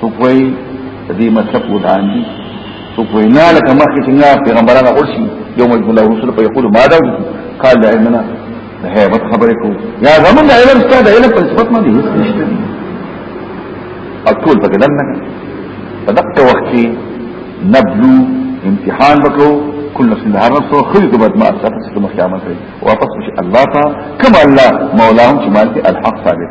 څوک وایي د دې مطلب ودان دي څوک وایي نه لکه مخکې څنګه پیغمبران ورشي یو مجبور له رسول په یقول ما دا قال لا علم لنا د هیبت خبرې کو یا زمون د علم ستاسو د علم په صفت باندې هیڅ نشته اټول پکې دنه په دقه وخت کې نبلو امتحان وکړو كل نفس لها نفسه خلق بعد ما أسلفت ستمخ يا عمل واپس مش الله تا كما الله مولاهم شمالتي الحق ثابت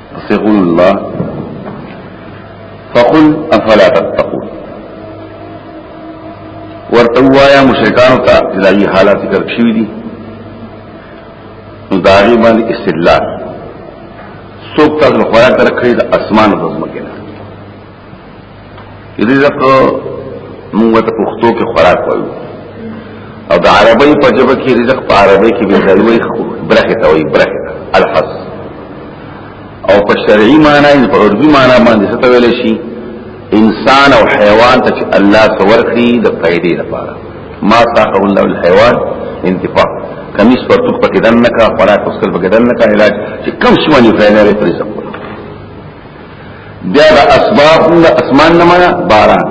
استغفر الله فقل افلا تتقون ورته وایا مشرکان ته دایي حالات ذکر شوی دي نو داغي باندې استدلال څوک تاسو خو راکړی د اسمان د زمکه رزق موږ ته پښتو کې خوراک وایو او د عربی په جبه کې رزق په عربی کې به ځایوي برخه ته وایي برخه الحص او په شرعي معنی په عربي معنی باندې څه ویل شي انسان او حیوان ته چې الله څور کړی د فائدې لپاره ما ساقه الله الحيوان انتفاع کمیس پر تو پکې دنه کا خوراک اوسل پکې دنه کا علاج چې کم شمنی فائدې لري بیا د اسباب نه اسمان نه معنا باران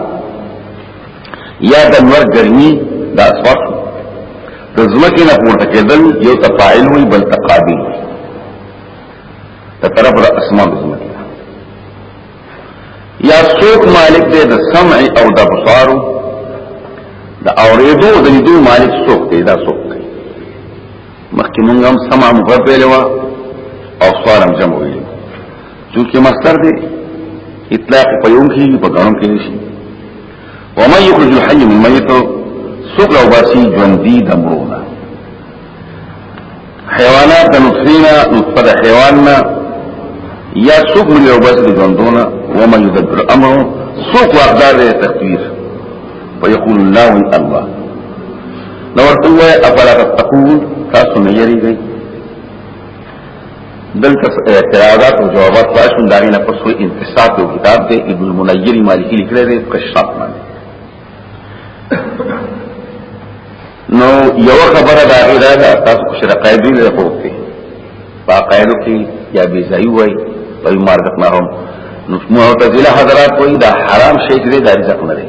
یا د نور ګرمي د اسباب د زمکه نه پورته کېدل یو تفاعل وي بل تقابل وي د طرف د اسمان د زمکه یا څوک مالک دی د سمع او د بصار د اوریدو د لیدو مالک څوک دی دا څوک مخکې مونږ هم سمع مفرد ویلې و او صار هم جمع ویلې چونکه مصدر دی اطلاق په یوم کې په غنوم کې نشي ومن يخرج الحي من الميت سوق او باسي ژوندۍ د مړونه حیوانات د نطفینا نطفه د حیواننا یا سوق من او باسي ژوندونه ومن يدبر امره سوق واقدار تقدیر ويقول الله الله نو ورته وای افلا تتقون تاسو نه یریږئ دلته اعتراضات او جوابات راشون داغه نه پس وی انتصاب یو کتاب دی ابن المنیر مالکی لیکلی دی په شرط باندې نو یو خبره دا غیره ده تاسو کو شرع قاعده نه پوهته په قاعده کې یا بی ځای وای په مارکت نه هم نو معتزله حضرات وای دا حرام شی دی دا رزق نه دی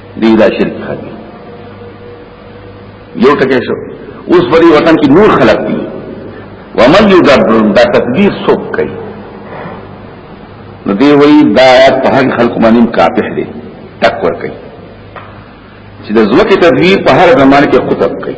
دی دا شرک خلق یو ټکی شو اوس په دې وطن کې نور خلق دي ومن یدبرون دا تدبیر څوک کوي نو دی وی دا آیات په هغه خلق باندې کافح دي تک ور کوي چې د زوکه تدبیر په هر زمانه کې خطب کوي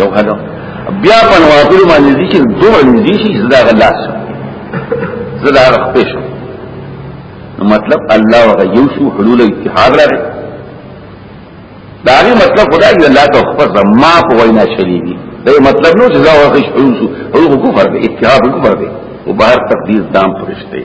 یو هدا بیا په نوافل باندې دي چې دوه نږدې شي زدا غلاس زدا خپې شو مطلب الله وغه یو شو حلول اتحاد راغی دا غي مطلب خدای دی الله ته خپل ما په وینا شریدي دا مطلب نو چې دا وغه شو حلول کفر دی اتحاد کفر دی او بهر تقدیر دام پرشته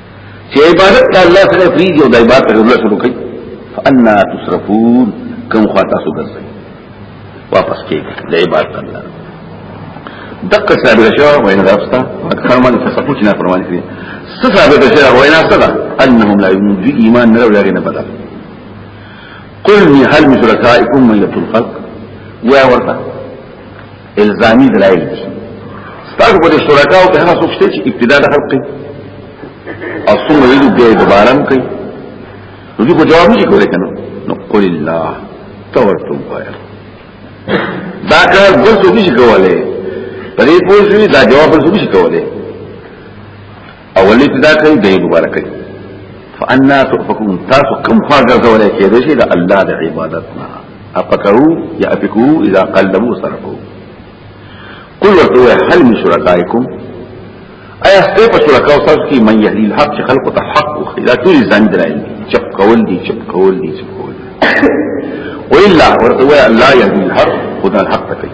چې عبادت ته الله سره فریږي او د عبادت ته الله سره کوي فانا تصرفون کوم خوا تاسو ګرځي واپس کېږي د عبادت الله دقه ثابت شو وین غفتا اکثر من تصفوچ نه فرمان کړی څه ثابت شو وینا صدا انهم لا يؤمنون ایمان نه لري نه بدل قل هل من شركائكم من يبتل الخلق ويا ورطه الزامي دلایل دي تاسو په شرکاو کې هغه څوک چې ابتدا د خلق او څومره ویلو بیا دوباره هم کوي نو دې کو جواب نه کوي کنه نو قل الله تورته وایا دا کار بل څه نشي کولای پرې پوه شوی دا جواب بل څه نشي کولای اولی دا کوي د دوباره کوي فانا تؤفكون تاسو کوم خوا ګرځولای کېدای شي د الله د عبادت نه افکرو یا افکو اذا قلبو صرفو قل ورتو هل من شرکائکم ایا ستې په شرکاو تاسو کې من يهدي الحق چې خلق ته حق او خدا ټول ځان درایي چپ کول دي چپ کول دي چپ کول دي و الا ورتو الله يهدي الحق خدا الحق ته کوي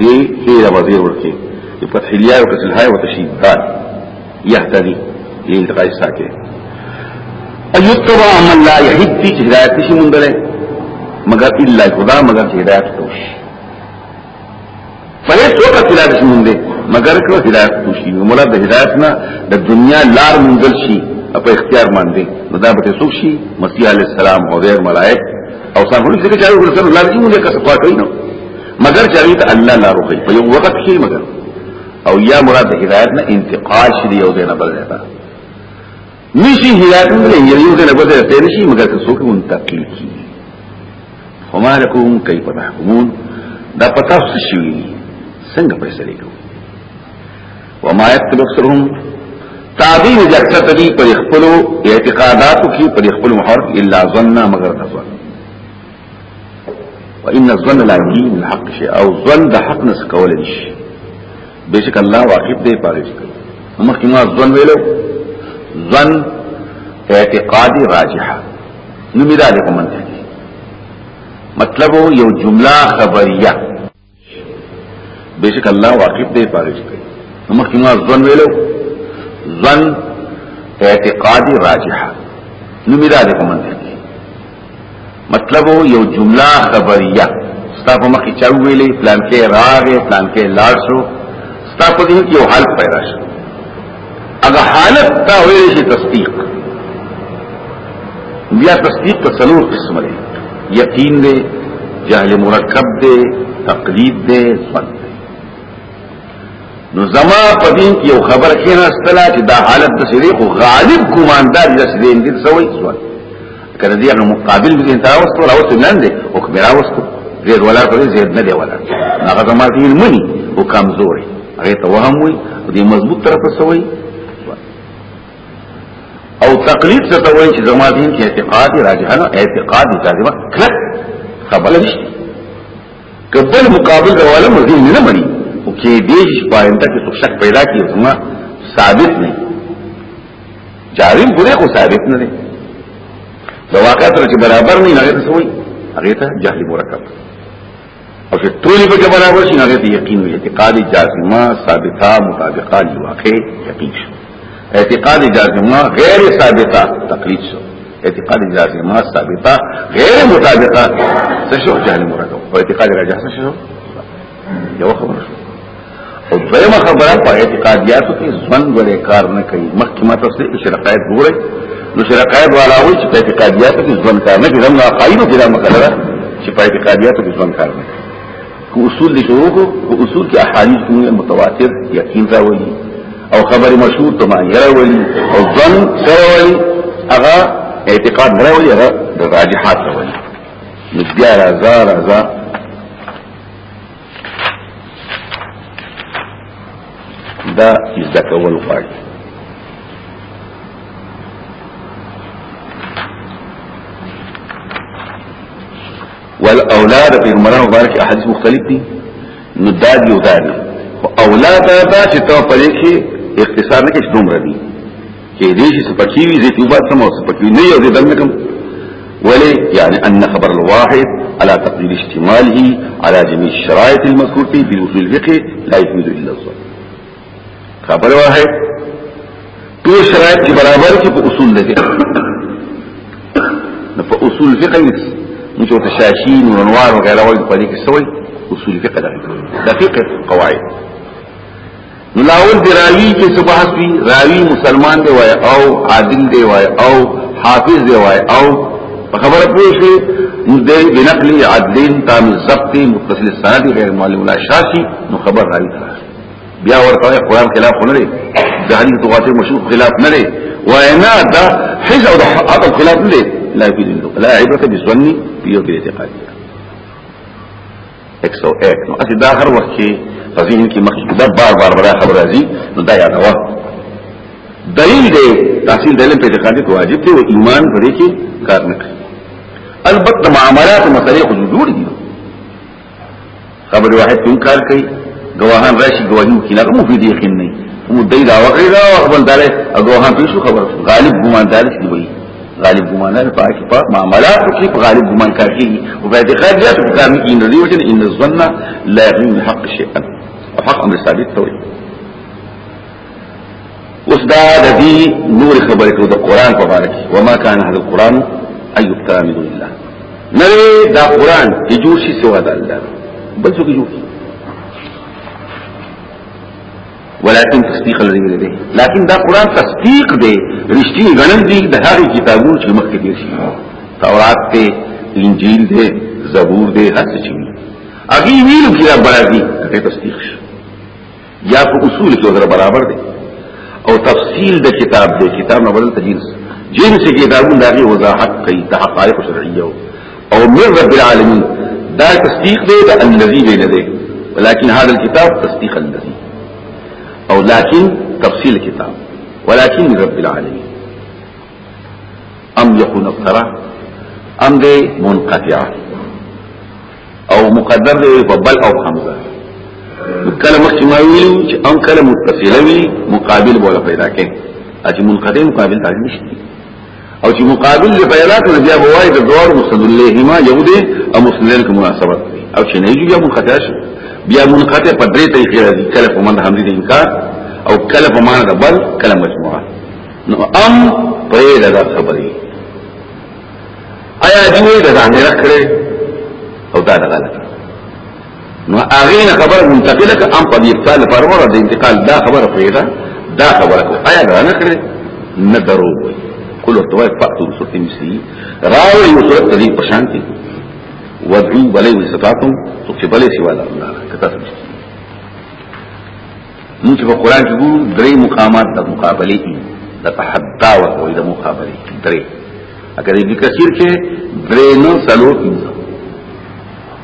دی هیل وزیر ورکی په حلیار کې الهای وتشدید دال يهتدي لالتقاء الساکن ايتبع من لا يهدي چې هدایت نشي مونږ مگر الا خدا مگر چې هدایت توش فهیڅ وخت هدایت نشي مونږ مگر کله هدایت توشي مراد هدایت نه د دنیا لار مونږ شي په اختیار باندې نو دا به څوک شي مسیح علی السلام او غیر ملائک او څنګه چې چا ورسره لازم دي که څه کوي نو مگر چې هغه ته الله لا روخي په یو وخت کې مگر او یا مراد د هدایت نه انتقال شې یو دینه بل نه نشي هدایت نه یو دینه بل نه نشي مگر که څوک منتقل کی فما لكم كيف تحكمون دا پتا څه شي څنګه فیصله کوي وما يقتل اكثرهم تعبیر دې اکثر تدي پر خپل اعتقاداتو کې پر خپل محور الا ظن مگر تظن وان الظن لا يغني من الحق شيء او ظن د حق نس کول شي بشک الله واقف دی پاره شي مخکې ما ظن ویلو ظن اعتقادي راجحه نو میراله کوم مطلب یو جمله خبریه بشک الله واقف دی پاره چې مخکې ما ځن ویلو ځن اعتقادي راجحه نو میرا دې کوم مطلب یو جمله خبریه ستا په مخې چا ویلې پلان کې راغې پلان کې لاړ شو ستا په دې کې یو حال پیدا شو اگر حالت تا ویلی شي تصدیق بیا تصدیق په څلور قسم دی یقین دی جهل مرکب دی تقلید دی ظن دی نو زما په دین کې یو خبر کېنه استلا چې دا حالت د سری خو غالب ګماندار د سری اندې سوې ځوان کله دې هغه مقابل دې ته راوستو راوستو لاندې او کبه راوستو زید ولا کوي زید نه دی ولا هغه د مارتي منی او کمزوري هغه ته وهم وي او دې مضبوط طرف سوي او تقلید څه ته وایي چې زما دین کې اعتقاد راجح نه اعتقاد جاذبه کله خبره نشته کبل مقابل د عالم دین نه مني او کې دې چې پاینده کې څه شک پیدا کیږي زما ثابت نه جاریم ګره خو ثابت نه دی د واقع سره چې برابر نه نه ته سوی هغه ته جهل مرکب او چې ټول په برابر شي هغه ته یقین وي اعتقاد جازمه ثابته مطابقه لواقع یقین شو اعتقاد جازمه غیر ثابته تقلید شو اعتقاد جازمه ثابته غیر مطابقه څه شو جهل مرکب او اعتقاد راجح څه شو یو خبره او دویمه خبره په اعتقادیاتو کې ځوان ولې کار نه کوي مخکې ما تاسو ته شرقایت ګورئ نو شرقایت والا وایي چې په اعتقادیاتو کې ځوان کار نه کوي زموږ قایلو کې دا مسله ده چې په اعتقادیاتو کې ځوان کار نه کوي کو اصول دي شروع کو کو اصول کې احادیث کومه متواتر یقین راوړي او خبر مشهور ته معنی راوړي او ځوان سره وایي هغه اعتقاد راوړي هغه راجحات راوړي نو بیا راځه راځه دا زده کول غواړي والاولاد په عمران مبارک احادیث مختلف دي نو دا دی او دا دی اولاد دا چې ته پرې کې اختصار نه کې دومره دي کې دې چې سپکی وي زه توبه سم او سپکی نه یو دې دنه کوم ولي يعني أن خبر الواحد على تقدير اشتماله على جميع الشرائط المذكورة في الوصول الفقه لا يفيد إلا الظن خبر واحد ټول شرایط چې برابر کې په اصول ده نو په اصول فقه کې موږ ته شاشین او انوار وغیرہ وایي په دې کې سوي اصول فقه ده دقیق قواعد نو لاول دی راوی چې څه بحث وی راوی مسلمان دی وای او عادل دی وای او حافظ دی وای او خبره پوه شي د بنقل عدلین تام ضبط متصل سند غیر معلوم لا شاشي نو خبر راوی بیا ورته قرآن خلاف نه لري د حدیث تواتر مشروع خلاف نه لري وینا دا حس او د عقل خلاف نه لري لا يفيد لا عبرة بالظن في يوم الاعتقاد 101 نو اسی دا هر وخت کې په ذهن کې مخکې دا بار بار بار خبر راځي نو دا یاد واه دلیل دی تحصیل د علم په اعتقاد کې واجب دی او ایمان پرې کې کار نه کوي البته معاملات مسلې خو جوړ دي خبر واحد کوم کار کوي گواهان راشي گواهی کې نه کوم فی دې خنه مو دای دا وکړه او خپل داله گواهان پیسو خبر غالب ګمان داله دی وایي غالب ګمان نه پاکي په معاملات کې په غالب ګمان کار کوي او په اعتقاد یا په کار کې ان دې وجه ان الظن لا يغني الحق شيئا او حق امر ثابت توي اوس دا د دې نور خبرې ته د قران په اړه کې وما كان هذا القران اي يبتلى من الله نه دا قران چې جوړ شي سوا د الله بل څه جوړ شي ولكن تصديق الذي بين يديه لكن دا قران تصديق دی رښتینی غنل دی د هغه کتابونو چې مخکې دي شي تورات ته انجیل دی زبور دی هر څه چې اغي ویل کړه برابرۍ ته تصدیق شي یا په اصول کې سره برابر دی او تفصیل د کتاب دی کتاب نه بدل تجینس جنس کتابونه دغه وضاحت کوي د حقایق شرعیه او من رب العالمين دا تصديق دي دا الذي بين دي ولكن هذا الكتاب تصديق الذي او لكن تفصيل الكتاب ولكن من رب العالمين ام يكون افترى ام دي منقطعه او مقدر دي بل او حمزه کله مخکې ما ویل چې ام کله متصله وي مقابل بوله پیدا کړي اجي منقطع مقابل تعریف نشته او چې مقابل دې پیدا کړو بیا به وایي د دوار مسند اللهما یو دې او مسند له مناسبت او چې نه یې بیا منقطع شي بیا منقطع په درې طریقې راځي کله په من حمدي دې انکار او کله په معنا د بل کله مجموعه نو ام په دې د خبرې آیا دې د ځان نه کړې او دا غلط نو هغه نه خبر منتقله ک ام په دې ابطال پر مور د انتقال دا خبره پیدا دا خبره کو آیا دا نه کړې نه درو وي کله ته وای فاتو سورتي مسی راو یو سورت دې پشان کې ودعو بلې وسطاتم تو چې بلې سیوا ده الله کته نو چې په قران کې ګورو درې مقامات د مقابله کې د تحدي او د مقابله کې درې اگر دې کثیر کې درې نو سلو پنځه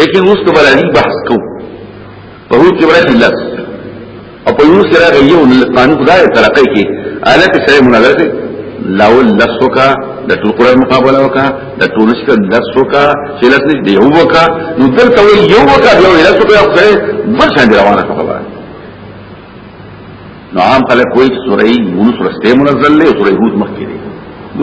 لیکن اوس ته بلانی بحث کو په هو کې ورته لس او په یو سره غيو قانون خدای ترقې کې الک سره مناظره کوي لاو لس وکا د ټول قران مقابله وکا د ټول شک لس وکا چې لس دې یو وکا نو دلته یو وکا یو لس وکا خو بل شان روانه خبره نو عام خلک کوئی سورې یونس رسته منزل له سورې هود مخکې دي نو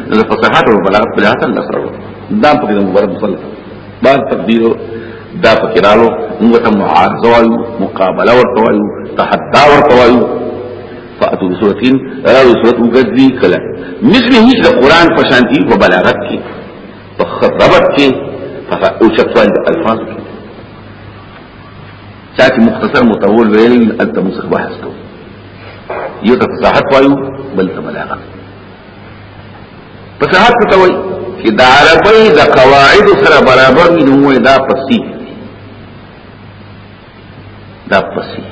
د فصاحت او بلاغت په لحاظ الله سره دا په دې مبارک مصلی دا تقدیر دا په کړهلو موږ ته معارضه وایو مقابله ورته وایو تحدي ورته وایو فاتو بسورتين راو سورت وګدي کله مثل هیڅ د قران په شان دي په بلاغت کې په خربت کې په او چتوال د الفاظ کې چاته مختصر متول ویل انت مسخ بحث کو یو ته فصاحت وایو بل ته بلاغت فصاحت څه وایي چې د عربی د قواعد سره برابر وي نو وایي دا فصیح دا فصیح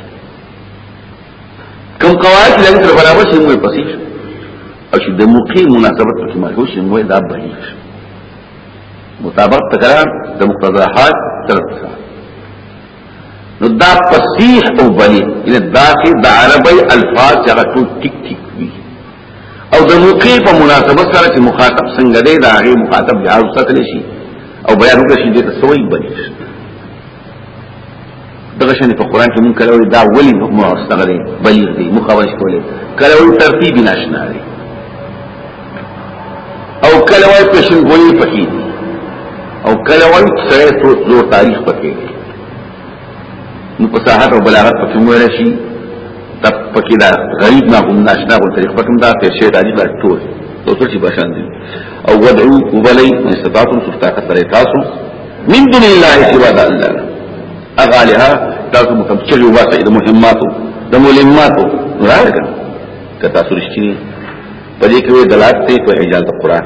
کوم قواعد چې سره برابر شي نو فصیح او چې د موقع مناسبت پکې مخکې شي نو دا بهیر مطابق تکرار د مقتضا حال تر نو دا فصیح او بلی یعنی دا کې د عربی الفاظ هغه ټول ټیک ټیک او د موقع په مناسبت سره چې مخاطب څنګه دی دا هغه مخاطب بیا وساتل شي او بیا وکړي چې د سوي بني شي دغه شنه په قران کې مونږ کله وی دا ولي حکم واستغلي بلیغ دی مخاوش کوله کله وی ترتیب ناشنا دی او کله وی پښین ګولی پکې او کله وی سره تو تاریخ پکې دی نو فصاحت او بلاغت پکې ویل شي تب پکې دا غریب نه هم ناشنا او طریق پکې دا په شی راځي دا ټول او څه چې بشان دي او ودعو وبلی استطاعتم سفتاقت لري تاسو من دون الله سوا د الله اغالها تاسو متبچل واسه د مهماتو د ملماتو راځه کته سرشتي په دې کې دلالت کوي په اجازه قرآن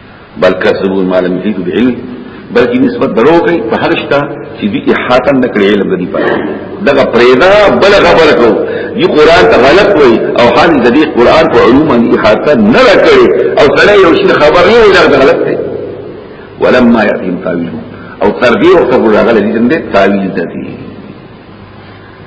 بل کذبوا ما لم يحيطوا بعلم بلکې نسبت درو کوي په هر شته چې دې احاطه نه کړې علم دې پاره دغه پرېدا بل خبر کو دې قران ته غلط وای او حال دې قران په علوم باندې احاطه نه کړې او سره یو شي خبر نه وي دا غلط دی ولما يتم تاويله او تربيه او تقول هغه دې دې تاويل دې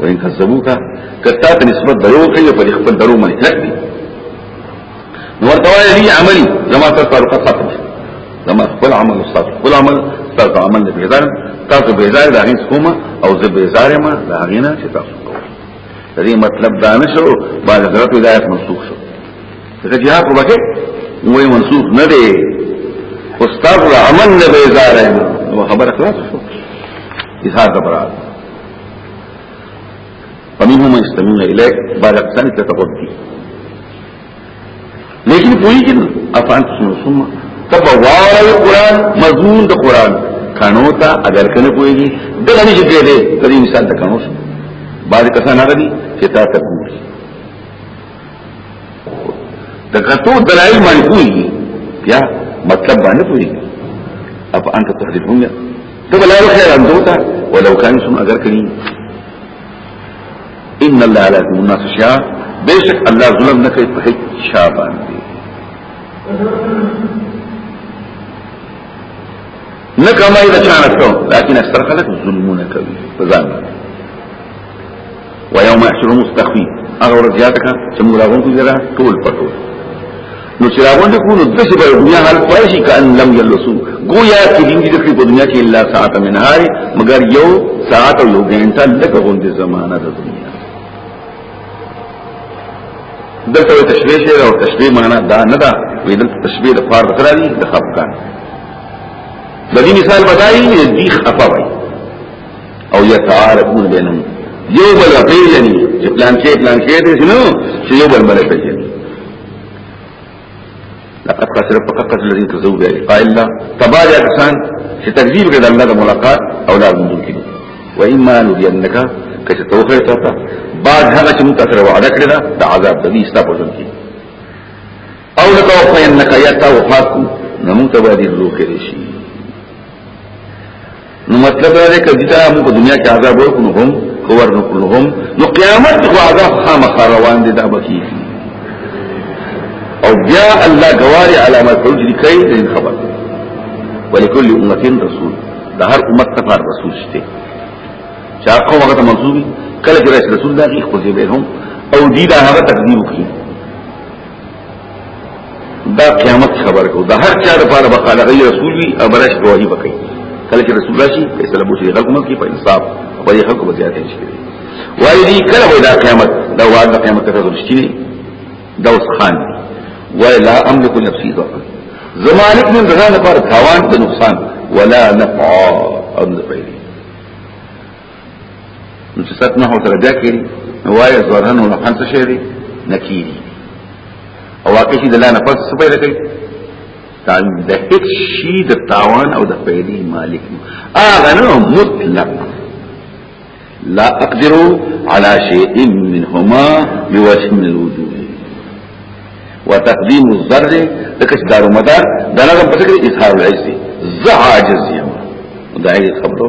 وان کذبوک کتا ته نسبت درو کوي په خپل درو باندې کړی نو ورته وایي دی عملي زما تر طرفه ختم زما خپل عمل استاد خپل عمل تر عمل نه بيزار تاسو بيزار د هغه کومه او زه بيزار ما د هغه نه چې تاسو کوئ دې مطلب دا نشو باندې حضرت هدایت منسوخ شو ځکه چې هغه وکړي وې منسوخ نه دی استاد عمل نه بيزار نو خبره خلاص شو اظهار د برات ومنهم يستمعون اليك بعد اقسام تتغدي لیکن پوری کن افعال تسمو سمع تب وارای قرآن مضمون دا قرآن کانو تا اگر کنه پوری گی دغه نشی پیده تدی مثال دا کانو سمع بعد کسان آگا دی چه تا تکوری د کتو دلایل باندې کوي یا مطلب باندې کوي اپ انت تحدثون ته بلا خیر اندوتا ولو کان سم اگر کړي ان الله لا يظلم الناس شيئا بشك الله ظلم نه کوي په هیڅ شا باندې نه کمای د چانه څو لکه اکثر خلک ظلمونه کوي په ځان باندې ويوم يحشر مستخفي هغه ورځ یاد کا چې موږ راغون کو جره ټول پټو نو چې راغون کو نو د څه په دنیا حال پای شي کان لم یلسو گویا چې دین دې په دنیا کې الا ساعت من هار مگر یو ساعت او یو غنټه لکه غون دي زمانہ د دنیا دلته تشبیه شعر او تشبیه معنا دا نه دا وې دلته تشبیه د فار سره دي د خفقان د دې مثال بدایي دي خفا وایي او يتعارفون بينهم یو بل پیژني چې پلان کې پلان کې دې نو چې یو بل باندې پیژني لقد خسر فقط الذين كذبوا بلقاء الله تبارك احسان چې تکذیب کړي الله د ملاقات او لا غندون کړي و اما نرينك کچ توخه تا تا بعد هغه چې متاثر وعده کړی دا د عذاب د دې ستا پوزن کې او لکه او فینک یا تا وفات کو نو موږ ته باندې روکې شي نو مطلب دا دی چې دتا موږ په دنیا کې عذاب ورکړو هم کور نو کړو هم نو قیامت کې عذاب خامخ روان دي دا بکی او بیا الله گواری علامات ټول دي کوي د خبر ولکل امه رسول دا هر امت ته رسول شته چې هغه هغه ته منسوبي کله چې رسول الله خو دې به هم او دي دا هغه تقدیم کوي دا قیامت خبر کو دا هر چا لپاره بقاله غي رسول وي ابرش گواہی وکړي کله چې رسول راشي فیصله بوشي حکومت کې په انصاف په یو حق بچا دي شي وایي دي کله وای دا قیامت دا وعده قیامت ته رسول شي دا اوس خان وای لا املك نفسي ضرا زمانه من زمانه پر تاوان ته نقصان ولا نفع او نفع نو چې ست نه سره بیا کې وای زورن او خان څه شي دي نکیری او واقع شي د لا نه پس څه پیدا کوي تعلیم د هیڅ شي د تاوان او د پیدي مالک اغه نو مطلق لا اقدر على شيء منهما بوجه من الوجوه وتقديم الضر لكش دار مدار دلغه په فکر اظهار العز زعاجز يما دا هي خبره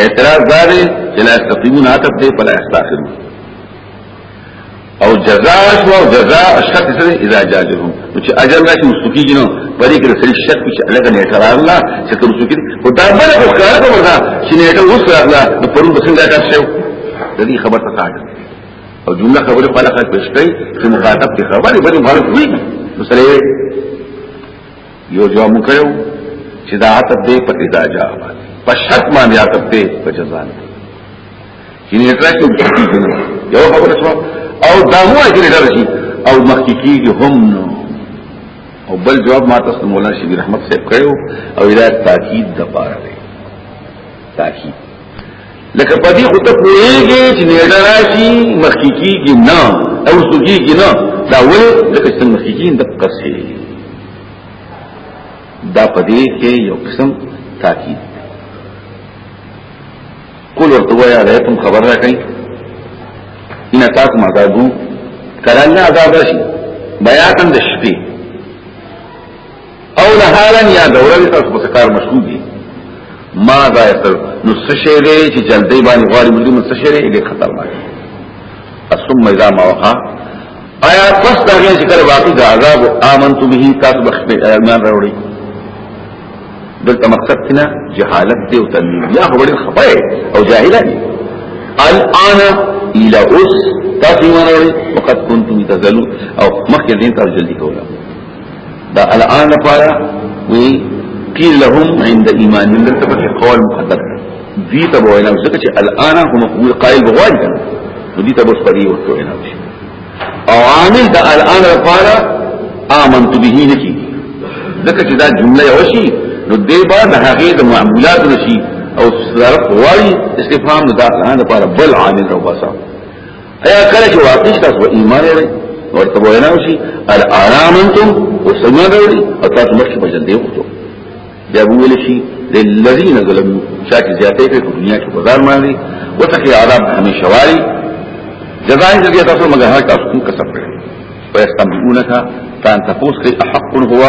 اعتراض داري چې لا استقيمون عطف دې فلا استاخرون او جزاء شو او جزاء الشرط سره اذا جاجهم چې اجر راشي مستقي جنو پرې کې سړي شرط چې الګ نه تر الله چې تر څو کې او دا بل خو کار کوم دا چې نه ته اوس راغلا نو پرون بسنګ دا کار شو د دې خبر ته کاټ او جمله خبره په لخت پېښ کړي چې مخاطب ته خبره بده مرګ وي نو سره یو جواب مکیو چې دا عتب دی په اذا جاء په شرط باندې عتب دی په جزاء نه چې نه ترکه یو خبره شو او دا مو اجر درشي او مخکې کیږي هم نو او بل جواب ما تاسو مولانا شبیر احمد صاحب کړو او الهي تاکید د پاره تاکي لکه په دې خو ته پوهېږې چې نیټه راشي مخکې کېږي نه او څه کېږي نه دا ولې لکه څنګه مخکې کېږي د قصې دا په دې کې یو قسم تاکید قول ورته وایي دا کوم خبر راکړي ان تاسو مزاجو کله نه عذاب راشي بیا تم د شپې او نهارا یا دورل تاسو په کار مشغول دي ما دا یتر نو سشه دې چې جلدی باندې غواړي موږ نو سشه دې خطرناک ثم اذا ما وقع آیا پس دا غي چې کله باقی دا عذاب امنت به تاسو بخت ایمان راوړي دلته مقصد کنا جهالت دی او تنبیه یا خبر خفای او جاهل دی الان الى اس تاسو ایمان راوړي وقد كنتم تزلون او مخکې دین تاسو جلدی کوله دا الان لپاره وی قیل لهم عند ایمان دلته په قول مقدر دی ته وینا ځکه چې الان هم قول قائل بغوان کنه دی ته بس پری ورته وینا شي او عامل دا الان لپاره آمنت به نه کی ځکه چې دا جمله یو شي نو دې با د هغه د معمولات نشي او صرف وای استفهام دا الان لپاره بل عامل او باسه ایا کله چې واقع تاسو په ایمان وړي ورته وینا وشي الارام انتم وسمع وړي او تاسو مخکې په جلدې وکړو بیا ویل شي للذین ظلموا شاک زیاتې په دنیا کې بازار باندې وتقي عذاب همیشه واري جزاء دې تاسو مګر هر تاسو کوم کسب کړی ويستنبئونك تان تفوس کئی احق هو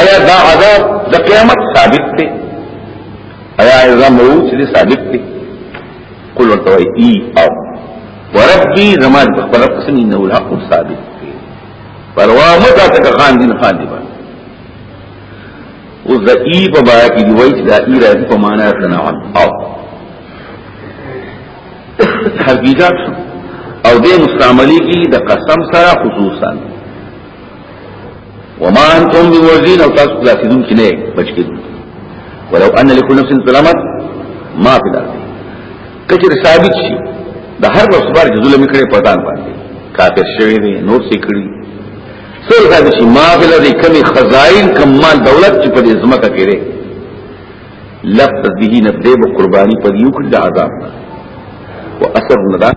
ایا دا عذاب دا قیامت ثابت تے ایا عذاب موت ثابت تے قل ورته وای ای او وربي زما د خپل رب قسم انه الحق ثابت دی پروا مو تا ته خان دین خان دی باندې او د ای په باره کې دی وای چې دا ای راځي په معنا تنوان او حقیقت او دې مستعملي کې د قسم سره خصوصا وما انتم بموزين او تاسو لا تدون کې نه بچ کېدو ولو ان لكل نفس ظلمت ما في الارض کچر ثابت شي د هر نفس بار چې ظلم کړي په ځان باندې کافر شوی دی نور څه کړی سول ثابت شي ما في الارض کمی خزائن کم مال دولت چې په دې ځمکه کې لري لفظ به نه دې قرباني پر یو کړ د عذاب واثر نه